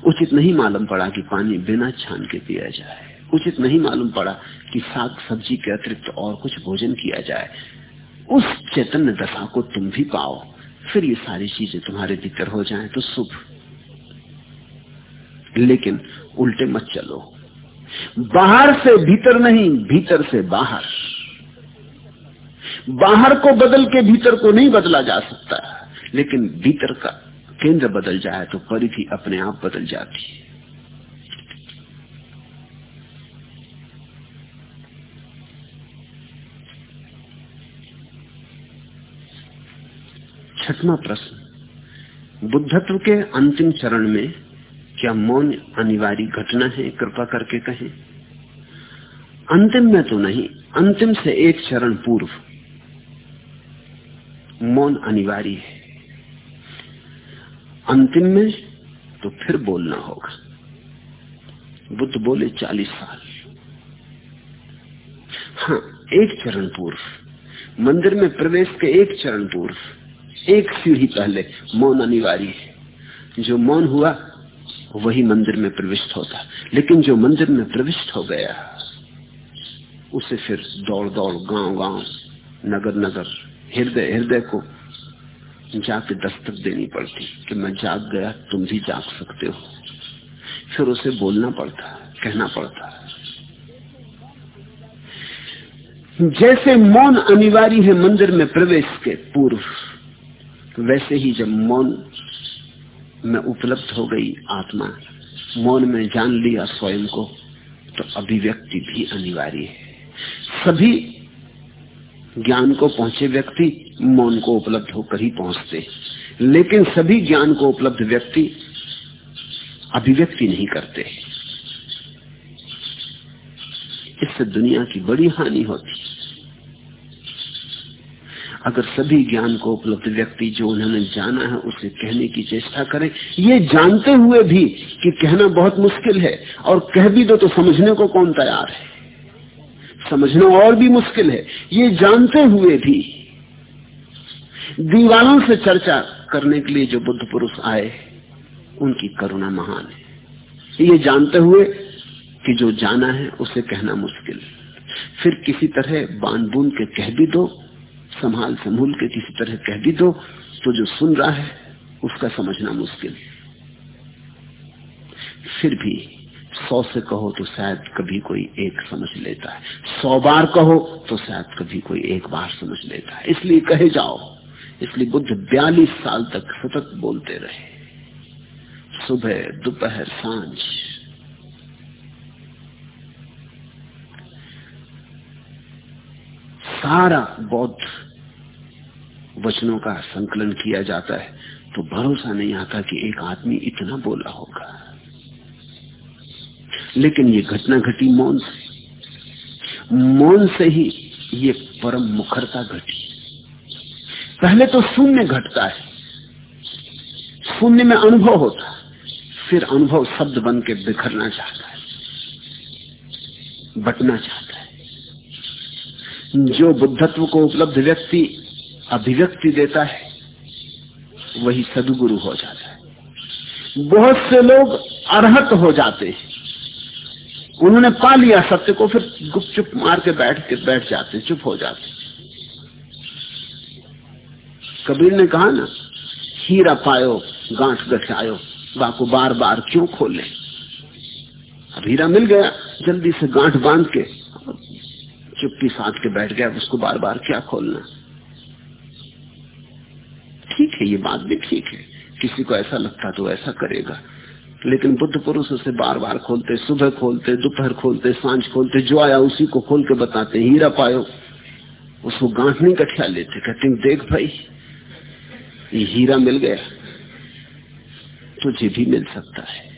उचित नहीं मालूम पड़ा कि पानी बिना छान के पिया जाए। उचित नहीं मालूम पड़ा कि साग सब्ज़ी के अतिरिक्त और कुछ भोजन किया जाए। उस चैतन्य दशा को तुम भी पाओ। फिर ये सारी चीज़ें तुम्हारे भीतर हो जाएँ तो शुभ। लेकिन उल्टे मत चलो। बाहर से भीतर नहीं, भीतर से बाहर। बाहर को बदल के भीतर को नहीं बदला जा सकता। लेकिन भीतर का केंद्र बदल जाए तो परिधि अपने आप बदल जाती है। छठवा प्रश्न। बुद्धत्व के अंतिम चरण में क्या मौन अनिवार्य घटना है, कृपा करके कहें। अंतिम में तो नहीं, अंतिम से एक चरण पूर्व। मौन अनिवार्य है। अंतिम में तो फिर बोलना होगा। बुद्ध बोले चालीस साल। हाँ एक चरण पूर्व। मंदिर में प्रवेश के एक चरण पूर्व। एक सीढ़ी पहले मौन अनिवार्य है। जो मौन हुआ, वही मंदिर में प्रविष्ट होता। लेकिन जो मंदिर में प्रविष्ट हो गया, उसे फिर दौड़ दौड़, गाँव गाँव, नगर नगर, हृदय हृदय को जाके दस्तक देनी पड़ती कि मैं जाग गया, तुम भी जाग सकते हो। फिर उसे बोलना पड़ता, कहना पड़ता। जैसे मौन अनिवार्य है मंदिर में प्रवेश के पूर्व वैसे ही जब मौन में उपलब्ध हो गई आत्मा, मौन में जान लिया स्वयं को तो अभिव्यक्ति भी अनिवार्य है। सभी ज्ञान को पहुँचे व्यक्ति मौन को उपलब्ध होकर ही पहुँचते लेकिन सभी ज्ञान को उपलब्ध व्यक्ति अभिव्यक्ति नहीं करते। इससे दुनिया की बड़ी हानि होती अगर सभी ज्ञान को उपलब्ध व्यक्ति जो उन्होंने जाना है उसे कहने की चेष्टा करें। ये जानते हुए भी कि कहना बहुत मुश्किल है और कह भी दो तो समझने को कौन तैयार है? समझना और भी मुश्किल है। ये जानते हुए भी दीवालों से चर्चा करने के लिए जो बुद्ध पुरुष आए, उनकी करुणा महान है। ये जानते हुए कि जो जाना है उसे कहना मुश्किल। फिर किसी तरह बाँध बूंद के कह भी दो संभाल संभूल के किसी तरह कह भी दो तो जो सुन रहा है, उसका समझना मुश्किल। फिर भी सौ से कहो तो शायद कभी कोई एक समझ लेता है। सौ बार कहो तो शायद कभी कोई एक बार समझ लेता है। इसलिए कहे जाओ। इसलिए बुद्ध बयालीस साल तक सतत बोलते रहे। सुबह, दोपहर, साँझ। सारा बौद्ध वचनों का संकलन किया जाता है तो भरोसा नहीं आता कि एक आदमी इतना बोला होगा। लेकिन ये घटना घटी मौन से। मौन से ही ये परम मुखरता घटी। पहले तो शून्य घटता है। शून्य में अनुभव होता है फिर अनुभव शब्द बन के बिखरना चाहता है, बटना चाहता है। जो बुद्धत्व को उपलब्ध व्यक्ति अभिव्यक्ति देता है, वही सदगुरु हो जाता है। बहुत से लोग अर्हत हो जाते हैं। उन्होंने पा लिया सत्य को, फिर गुपचुप मार के बैठ के बैठ जाते, चुप हो जाते। कबीर ने कहा ना, हीरा पायो, गांठ गठायो बाको बार बार क्यों खोले? अब हीरा मिल गया, जल्दी से गांठ बाँध के, चुप्पी साध के बैठ गया, उसको बार बार क्या खोलना? ठीक है, ये बात भी ठीक है। किसी को ऐसा लगता तो ऐसा करेगा। लेकिन बुद्ध पुरुष उसे बार बार खोलते, सुबह खोलते, दोपहर खोलते, साँझ खोलते, जो आया उसी को खोल के बताते, हीरा पायो। उसको गांठ नहीं कठिया लेते, कहते देख भाई, ये हीरा मिल गया। तुझे भी मिल सकता है।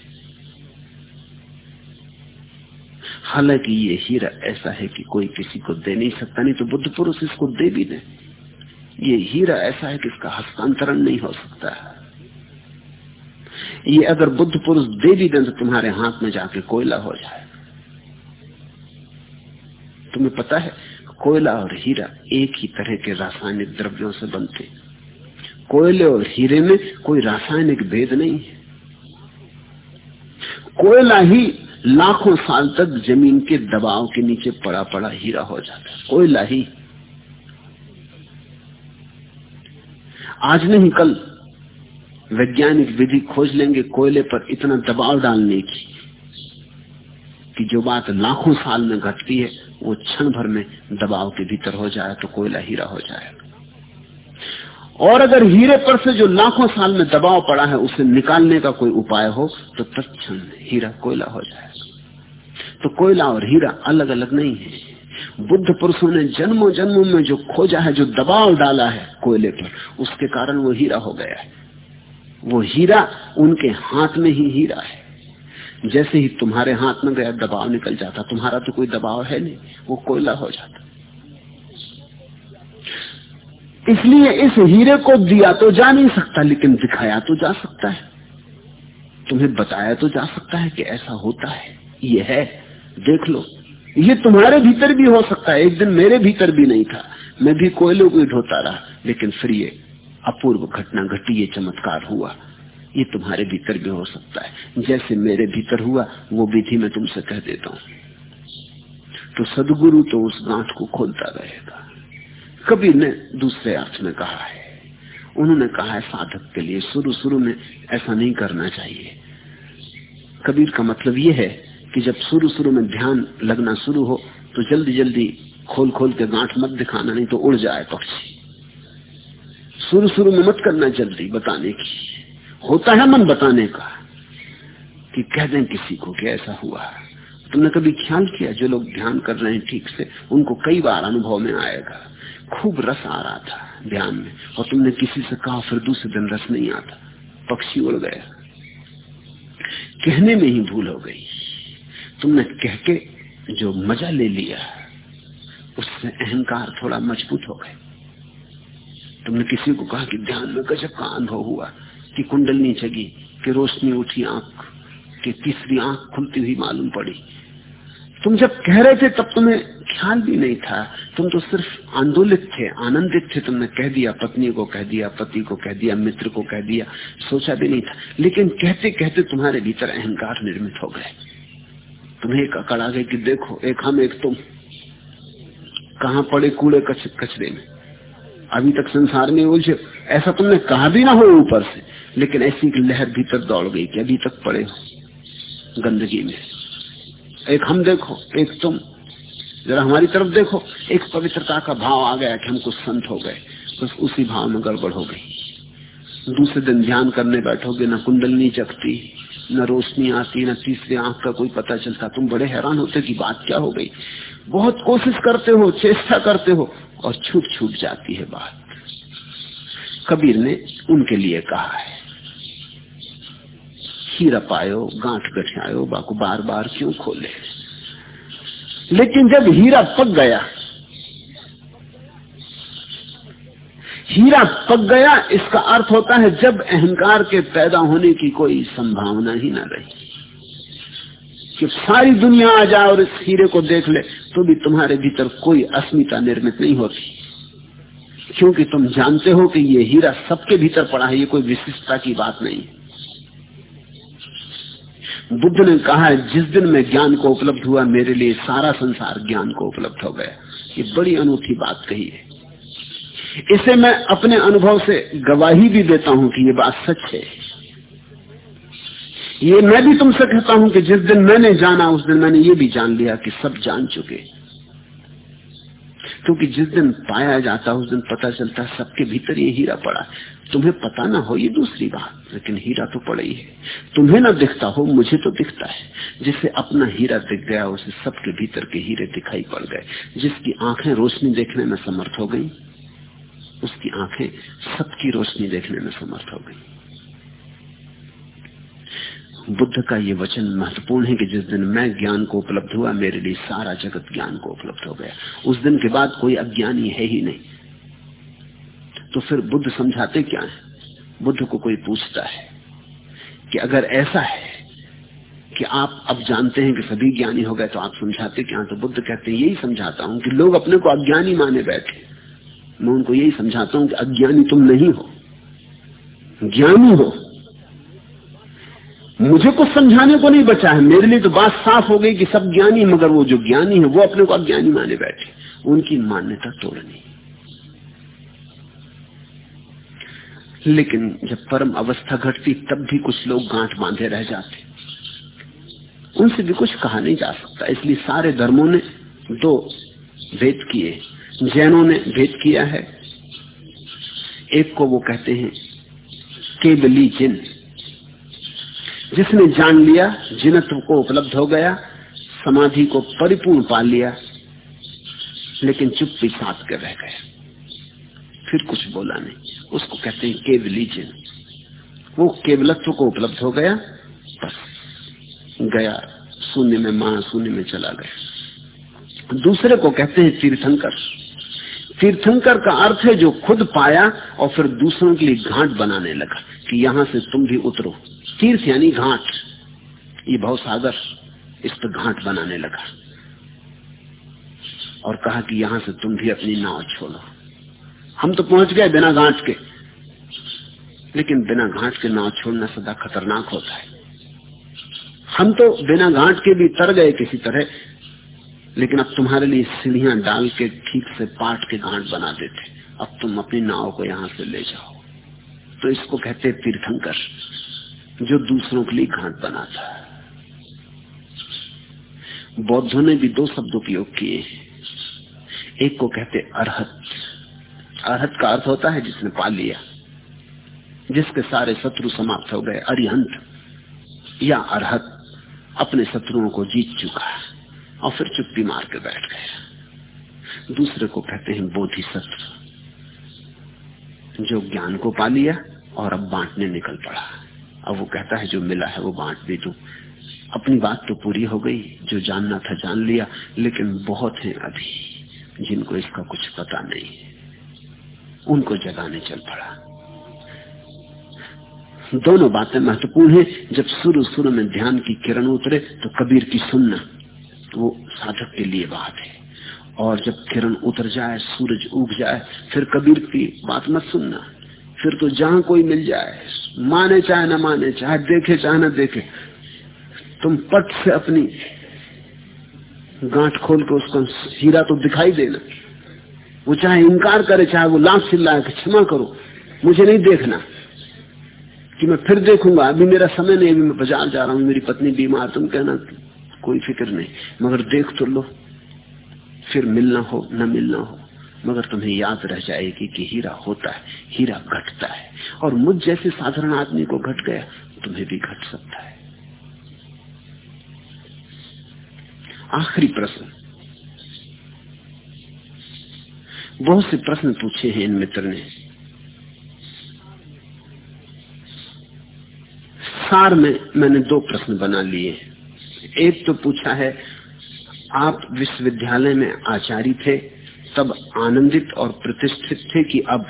हालाँकि ये हीरा ऐसा है कि कोई किसी को दे नहीं सकता, नहीं तो बुद्ध पुरुष इसको दे भी दे। ये हीरा ऐसा है कि इसका हस्तांतरण नहीं हो सकता ये अगर बुद्ध पुरुष दे भी दें तो तुम्हारे हाथ में जाके कोयला हो जाए, तुम्हें पता है, कोयला और हीरा एक ही तरह के रासायनिक द्रव्यों से बनते कोयले और हीरे में कोई रासायनिक भेद नहीं है। कोयला ही लाखों साल तक ज़मीन के दबाव के नीचे पड़ा पड़ा हीरा हो जाता है। कोयला ही आज नहीं, कल। वैज्ञानिक विधि खोज लेंगे कोयले पर इतना दबाव डालने की कि जो बात लाखों साल में घटती है, वो क्षण भर में दबाव के भीतर हो जाए तो कोयला हीरा हो जाएगा और अगर हीरे पर से जो लाखों साल में दबाव पड़ा है, उसे निकालने का कोई उपाय हो तो तत्क्षण हीरा कोयला हो जाएगा। तो कोयला और हीरा अलग अलग नहीं है। बुद्ध पुरुषों ने जन्मों जन्मों में जो खोजा है, जो दबाव डाला है कोयले पर, उसके कारण वो हीरा हो गया है। वो हीरा उनके हाथ में ही हीरा है। जैसे ही तुम्हारे हाथ में गया, दबाव निकल जाता। तुम्हारा तो कोई दबाव है नहीं, वो कोयला हो जाता। इसलिए इस हीरे को दिया तो जा नहीं सकता, लेकिन दिखाया तो जा सकता है। तुम्हें बताया तो जा सकता है कि ऐसा होता है। ये है, देख लो। ये तुम्हारे भीतर भी हो सकता है। एक दिन मेरे भीतर भी नहीं था। मैं भी कोयलों को ढोता रहा, लेकिन फिर ये अपूर्व घटना घटी, ये चमत्कार हुआ। ये तुम्हारे भीतर भी हो सकता है। जैसे मेरे भीतर हुआ, वो विधि मैं तुमसे कह देता हूँ। तो सदगुरु तो उस गांठ को खोलता रहेगा। कबीर ने दूसरे अर्थ में कहा है। उन्होंने कहा है, साधक के लिए शुरू शुरू में ऐसा नहीं करना चाहिए। कबीर का मतलब यह है कि जब शुरू शुरू में ध्यान लगना शुरू हो तो जल्दी जल्दी खोल खोल के गांठ मत दिखाना, नहीं तो उड़ जाए पक्षी। शुरू शुरू में मत करना जल्दी बताने की। होता है मन बताने का कि कह दें किसी को कि ऐसा हुआ। तुमने कभी ख्याल किया, जो लोग ध्यान कर रहे हैं ठीक से, उनको कई बार अनुभव में आएगा। खूब रस आ रहा था ध्यान में, और तुमने किसी से कहा, फिर दूसरे दिन रस नहीं आता। पक्षी उड़ गया। कहने में ही भूल हो गई। तुमने कह के जो मज़ा ले लिया, उससे अहंकार थोड़ा मज़बूत हो गए तुमने किसी को कहा कि ध्यान में गजब का अनुभव हुआ, कि कुंडलनी जगी, कि रोशनी उठी आँख, कि तीसरी आँख खुलती हुई मालूम पड़ी। तुम जब कह रहे थे, तब तुम्हें ख्याल भी नहीं था। तुम तो सिर्फ़ आंदोलित थे, आनंदित थे। तुमने कह दिया, पत्नी को कह दिया, पति को कह दिया, मित्र को कह दिया, सोचा भी नहीं था। लेकिन कहते कहते तुम्हारे भीतर अहंकार निर्मित हो गए। तुम्हें अकड़ आ गई कि देखो एक हम एक तुम। कहा पड़े कूड़े कच, कचरे में? अभी तक संसार में उलझे। ऐसा तुमने कहा भी ना हो ऊपर से लेकिन ऐसी एक लहर भीतर दौड़ गई कि अभी तक पड़े हो गंदगी में। एक हम देखो एक तुम। जरा हमारी तरफ़ देखो एक पवित्रता का भाव आ गया कि हम कुछ संत हो गए बस उसी भाव में गड़बड़ हो गई। दूसरे दिन ध्यान करने बैठोगे न कुंडलनी जगती न रोशनी आती, न तीसरी आँख का कोई पता चलता। तुम बड़े हैरान होते कि बात क्या हो गई। बहुत कोशिश करते हो, चेष्टा करते हो और छूट छूट जाती है बात। कबीर ने उनके लिए कहा है, हीरा पायो, गांठ गठियायो, बाको बार बार क्यों खोले? लेकिन जब हीरा पक गया हीरा पक गया, इसका अर्थ होता है जब अहंकार के पैदा होने की कोई संभावना ही ना रही। कि सारी दुनिया आ जाए और इस हीरे को देख ले तो भी तुम्हारे भीतर कोई अस्मिता निर्मित नहीं होती। क्योंकि तुम जानते हो कि ये हीरा सबके भीतर पड़ा है, ये कोई विशिष्टता की बात नहीं। बुद्ध ने कहा है जिस दिन में ज्ञान को उपलब्ध हुआ, मेरे लिए सारा संसार ज्ञान को उपलब्ध हो गया। ये बड़ी अनूठी बात कही है। इसे मैं अपने अनुभव से गवाही भी देता हूँ कि ये बात सच है। ये मैं भी तुमसे कहता हूँ कि जिस दिन मैंने जाना, उस दिन मैंने ये भी जान लिया कि सब जान चुके। क्योंकि जिस दिन पाया जाता, उस दिन पता चलता सबके भीतर ये हीरा पड़ा। तुम्हें पता ना हो ये दूसरी बात, लेकिन हीरा तो पड़ा ही है। तुम्हें ना दिखता हो, मुझे तो दिखता है। जिसे अपना हीरा दिख गया, उसे सबके भीतर के हीरे दिखाई पड़ गए। जिसकी आँखें रोशनी देखने में समर्थ हो गई। उसकी आँखें सबकी रोशनी देखने में समर्थ हो गई। बुद्ध का ये वचन महत्वपूर्ण है कि जिस दिन मैं ज्ञान को उपलब्ध हुआ, मेरे लिए सारा जगत ज्ञान को उपलब्ध हो गया। उस दिन के बाद कोई अज्ञानी है ही नहीं। तो फिर बुद्ध समझाते क्या है? बुद्ध को कोई पूछता है कि अगर ऐसा है कि आप अब जानते हैं कि सभी ज्ञानी हो गए तो आप समझाते क्या तो बुद्ध कहते हैं, यही समझाता हूँ कि लोग अपने को अज्ञानी माने बैठे। मैं उनको यही समझाता हूँ कि अज्ञानी तुम नहीं हो। ज्ञानी हो। मुझे कुछ समझाने को नहीं बचा है। मेरे लिए तो बात साफ़ हो गई कि सब ज्ञानी मगर वो जो ज्ञानी है, वो अपने को अज्ञानी माने बैठे। उनकी मान्यता तोड़नी। लेकिन जब परम अवस्था घटती, तब भी कुछ लोग गांठ बांधे रह जाते। उनसे भी कुछ कहा नहीं जा सकता। इसलिए सारे धर्मों ने दो वेद किए। जैनों ने भेद किया है। एक को वो कहते हैं, केबली जिन। जिसने जान लिया, जिनत्व को उपलब्ध हो गया, समाधि को परिपूर्ण पा लिया, लेकिन चुप्पी साथ कर रह गया। फिर कुछ बोला नहीं। उसको कहते हैं केवली जिन। वो केवलत्व को उपलब्ध हो गया, बस गया, शून्य में माँ शून्य में चला गया। दूसरे को कहते हैं तीर्थंकर। तीर्थंकर का अर्थ है जो खुद पाया और फिर दूसरों के लिए घाट बनाने लगा कि यहाँ से तुम भी उतरो। तीर्थ यानी घाट। ये भाव सागर इस पर घाट बनाने लगा। और कहा कि यहाँ से तुम भी अपनी नाव छोड़ो। हम तो पहुँच गए बिना घाट के। लेकिन बिना घाट के नाव छोड़ना सदा खतरनाक होता है। हम तो बिना घाट के भी तर गए किसी तरह लेकिन अब तुम्हारे लिए सीढ़ियाँ डाल के ठीक से पाट के घाट बना देते। अब तुम अपनी नाव को यहाँ से ले जाओ। तो इसको कहते तीर्थंकर, जो दूसरों के लिए घाट बनाता है। बौद्धों ने भी दो शब्द उपयोग किए एक को कहते अरहत। अरहत का अर्थ होता है जिसने पा लिया, जिसके सारे शत्रु समाप्त हो गए। अरिहंत या अरहत अपने शत्रुओं को जीत चुका है। और फिर चुप्पी मार के बैठ गया दूसरे को कहते हैं, बोधिसत्व। जो ज्ञान को पा लिया और अब बांटने निकल पड़ा। अब वो कहता है, जो मिला है वो बांट भी दू अपनी बात तो पूरी हो गई, जो जानना था जान लिया, लेकिन बहुत है अभी, जिनको इसका कुछ पता नहीं। उनको जगाने चल पड़ा। दोनों बातें महत्वपूर्ण है। जब शुरू शुरू में ध्यान की किरण उतरे तो कबीर की सुनना। वो साधक के लिए बात है। और जब किरण उतर जाए, सूरज उग जाए, फिर कबीर की बात मत सुनना। फिर तो जहाँ कोई मिल जाए, माने चाहे ना माने, चाहे देखे चाहे ना देखे, तुम पट से अपनी गांठ खोल के उसको हीरा तो दिखाई देना। वो चाहे इनकार करे, चाहे वो लाख चिल्लाए क्षमा करो, मुझे नहीं देखना कि मैं फिर देखूँगा। अभी मेरा समय नहीं, अभी मैं बाज़ार जा रहा हूँ, मेरी पत्नी बीमार, तुम कहना कोई फ़िक्र नहीं। मगर देख तो लो, फिर मिलना हो, न मिलना हो, मगर तुम्हें याद रह जाएगी कि हीरा होता है, हीरा घटता है। और मुझ जैसे साधारण आदमी को घट गया, तुम्हें भी घट सकता है। आखिरी प्रश्न। बहुत से प्रश्न पूछे हैं इन मित्र ने। सार में मैंने दो प्रश्न बना लिए। एक तो पूछा है, आप विश्वविद्यालय में आचार्य थे, तब आनंदित और प्रतिष्ठित थे कि अब?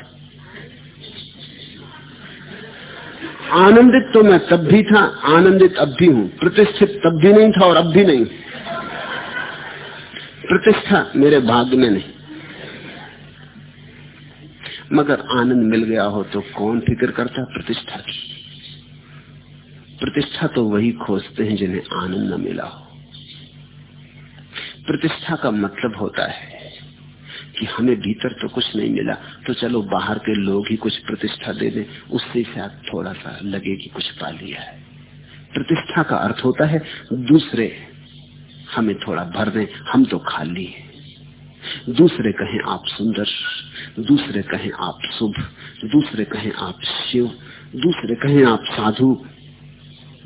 आनंदित तो मैं तब भी था, आनंदित अब भी हूँ, प्रतिष्ठित तब भी नहीं था और अब भी नहीं। प्रतिष्ठा मेरे भाग्य में नहीं। मगर आनंद मिल गया हो तो कौन फ़िक्र करता प्रतिष्ठा की? प्रतिष्ठा तो वही खोजते हैं जिन्हें आनंद न मिला हो। प्रतिष्ठा का मतलब होता है कि हमें भीतर तो कुछ नहीं मिला तो चलो बाहर के लोग ही कुछ प्रतिष्ठा दे दें, उससे शायद थोड़ा सा लगे कि कुछ पा लिया है। प्रतिष्ठा का अर्थ होता है, दूसरे हमें थोड़ा भर दें, हम तो खाली हैं। दूसरे कहें आप सुंदर, दूसरे कहें आप शुभ, दूसरे कहें आप शिव, दूसरे कहें आप साधु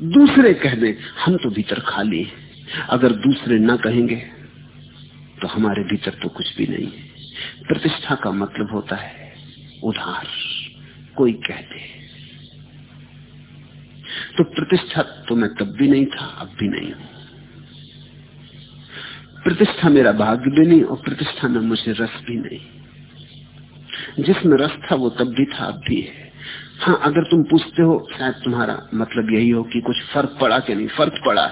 दूसरे कह दें हम तो भीतर खाली हैं। अगर दूसरे ना कहेंगे तो हमारे भीतर तो कुछ भी नहीं है। प्रतिष्ठा का मतलब होता है उधार। कोई कह दे। तो प्रतिष्ठा तो मैं तब भी नहीं था, अब भी नहीं हूँ। प्रतिष्ठा मेरा भाग्य भी नहीं और प्रतिष्ठा में मुझे रस भी नहीं। जिसमें रस था, वो तब भी था, अब भी है। हाँ अगर तुम पूछते हो, शायद तुम्हारा मतलब यही हो कि कुछ फ़र्क पड़ा कि नहीं? फ़र्क पड़ा।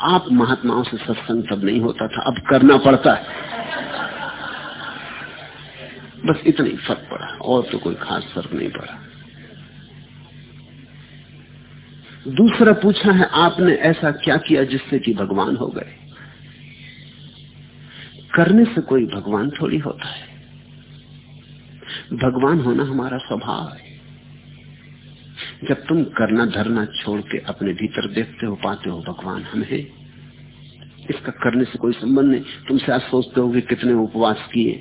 आप महात्माओं से सत्संग तब नहीं होता था, अब करना पड़ता है। बस इतना ही फ़र्क पड़ा, और तो कोई खास फ़र्क नहीं पड़ा। दूसरा पूछा है, आपने ऐसा क्या किया जिससे कि भगवान हो गए? करने से कोई भगवान थोड़ी होता है। भगवान होना हमारा स्वभाव है। जब तुम करना धरना छोड़ के अपने भीतर देखते हो, पाते हो भगवान हम है इसका करने से कोई संबंध नहीं। तुमसे आज सोचते हो कि कितने उपवास किए,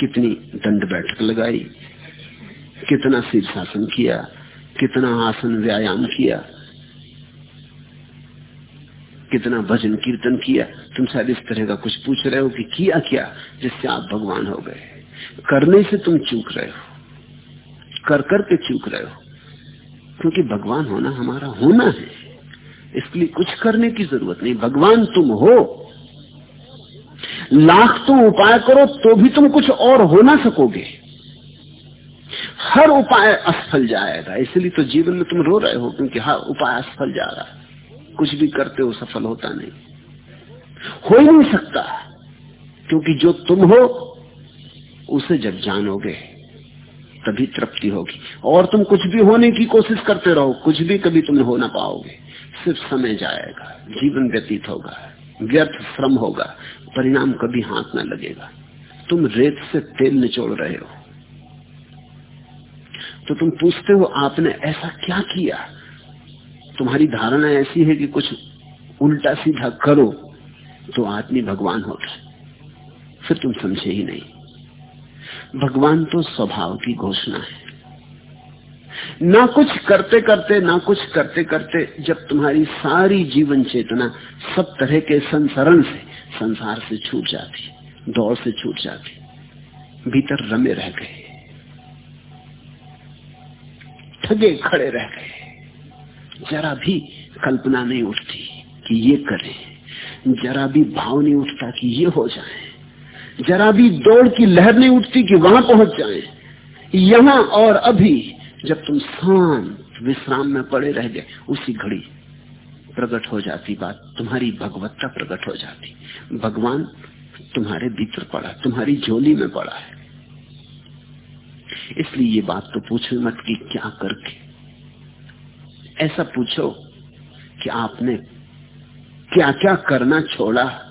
कितनी दंड बैठक लगाई, कितना शीर्षासन किया, कितना आसन व्यायाम किया, कितना भजन कीर्तन किया। तुम शायद इस तरह का कुछ पूछ रहे हो कि किया क्या, जिससे आप भगवान हो गए। करने से तुम चूक रहे हो। कर कर के चूक रहे हो। क्योंकि भगवान होना हमारा होना है। इसके लिए कुछ करने की ज़रूरत नहीं। भगवान तुम हो। लाख तुम उपाय करो तो भी तुम कुछ और हो ना सकोगे। हर उपाय असफल जाएगा। इसलिए तो जीवन में तुम रो रहे हो, क्योंकि हर उपाय असफल जा रहा है। कुछ भी करते हो, सफल होता नहीं। हो ही नहीं सकता। क्योंकि जो तुम हो उसे जब जानोगे, तभी तृप्ति होगी। और तुम कुछ भी होने की कोशिश करते रहो, कुछ भी कभी तुम हो ना पाओगे। सिर्फ़ समय जाएगा, जीवन व्यतीत होगा, व्यर्थ श्रम होगा, परिणाम कभी हाथ ना लगेगा। तुम रेत से तेल निचोड़ रहे हो। तो तुम पूछते हो, आपने ऐसा क्या किया? तुम्हारी धारणा ऐसी है कि कुछ उल्टा सीधा करो तो आदमी भगवान होता फिर तुम समझे ही नहीं। भगवान तो स्वभाव की घोषणा है। ना कुछ करते करते, ना कुछ करते करते जब तुम्हारी सारी जीवन चेतना सब तरह के संसरण से, संसार से छूट जाती, दौड़ से छूट जाती, भीतर रमे रह गए। ठगे खड़े रह गए। जरा भी कल्पना नहीं उठती कि ये करें, जरा भी भाव नहीं उठता कि ये हो जाए। जरा भी दौड़ की लहर नहीं उठती कि वहाँ पहुँच जाए। यहाँ और अभी जब तुम शांत विश्राम में पड़े रह गए, उसी घड़ी प्रकट हो जाती बात। तुम्हारी भगवत्ता प्रकट हो जाती। भगवान तुम्हारे भीतर पड़ा, तुम्हारी झोली में पड़ा है। इसलिए ये बात तो पूछो मत कि क्या करके। ऐसा पूछो कि आपने क्या क्या करना छोड़ा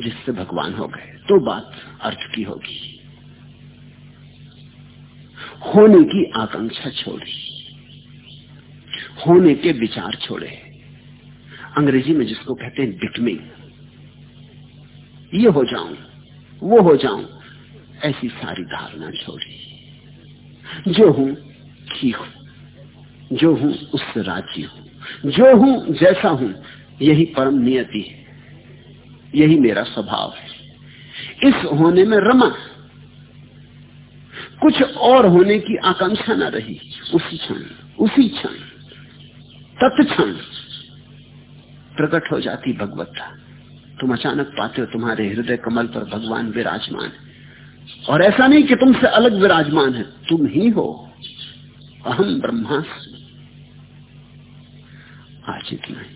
जिससे भगवान हो गए। तो बात अर्थ की होगी। होने की आकांक्षा छोड़ी। होने के विचार छोड़े। अंग्रेज़ी में जिसको कहते हैं बिकमिंग ये हो जाऊँ, वो हो जाऊँ, ऐसी सारी धारणा छोड़ी। जो हूँ, ठीक हूँ। जो हूँ, उससे राज़ी हूँ। जो हूँ, जैसा हूँ, यही परम नियति है। यही मेरा स्वभाव है। इस होने में रमा। कुछ और होने की आकांक्षा न रही। उसी क्षण उसी क्षण, तत्क्षण प्रकट हो जाती भगवत्ता। तुम अचानक पाते हो, तुम्हारे हृदय कमल पर भगवान विराजमान है। और ऐसा नहीं कि तुमसे अलग विराजमान है। तुम ही हो। अहम ब्रह्मास्मि। आज इतना ही।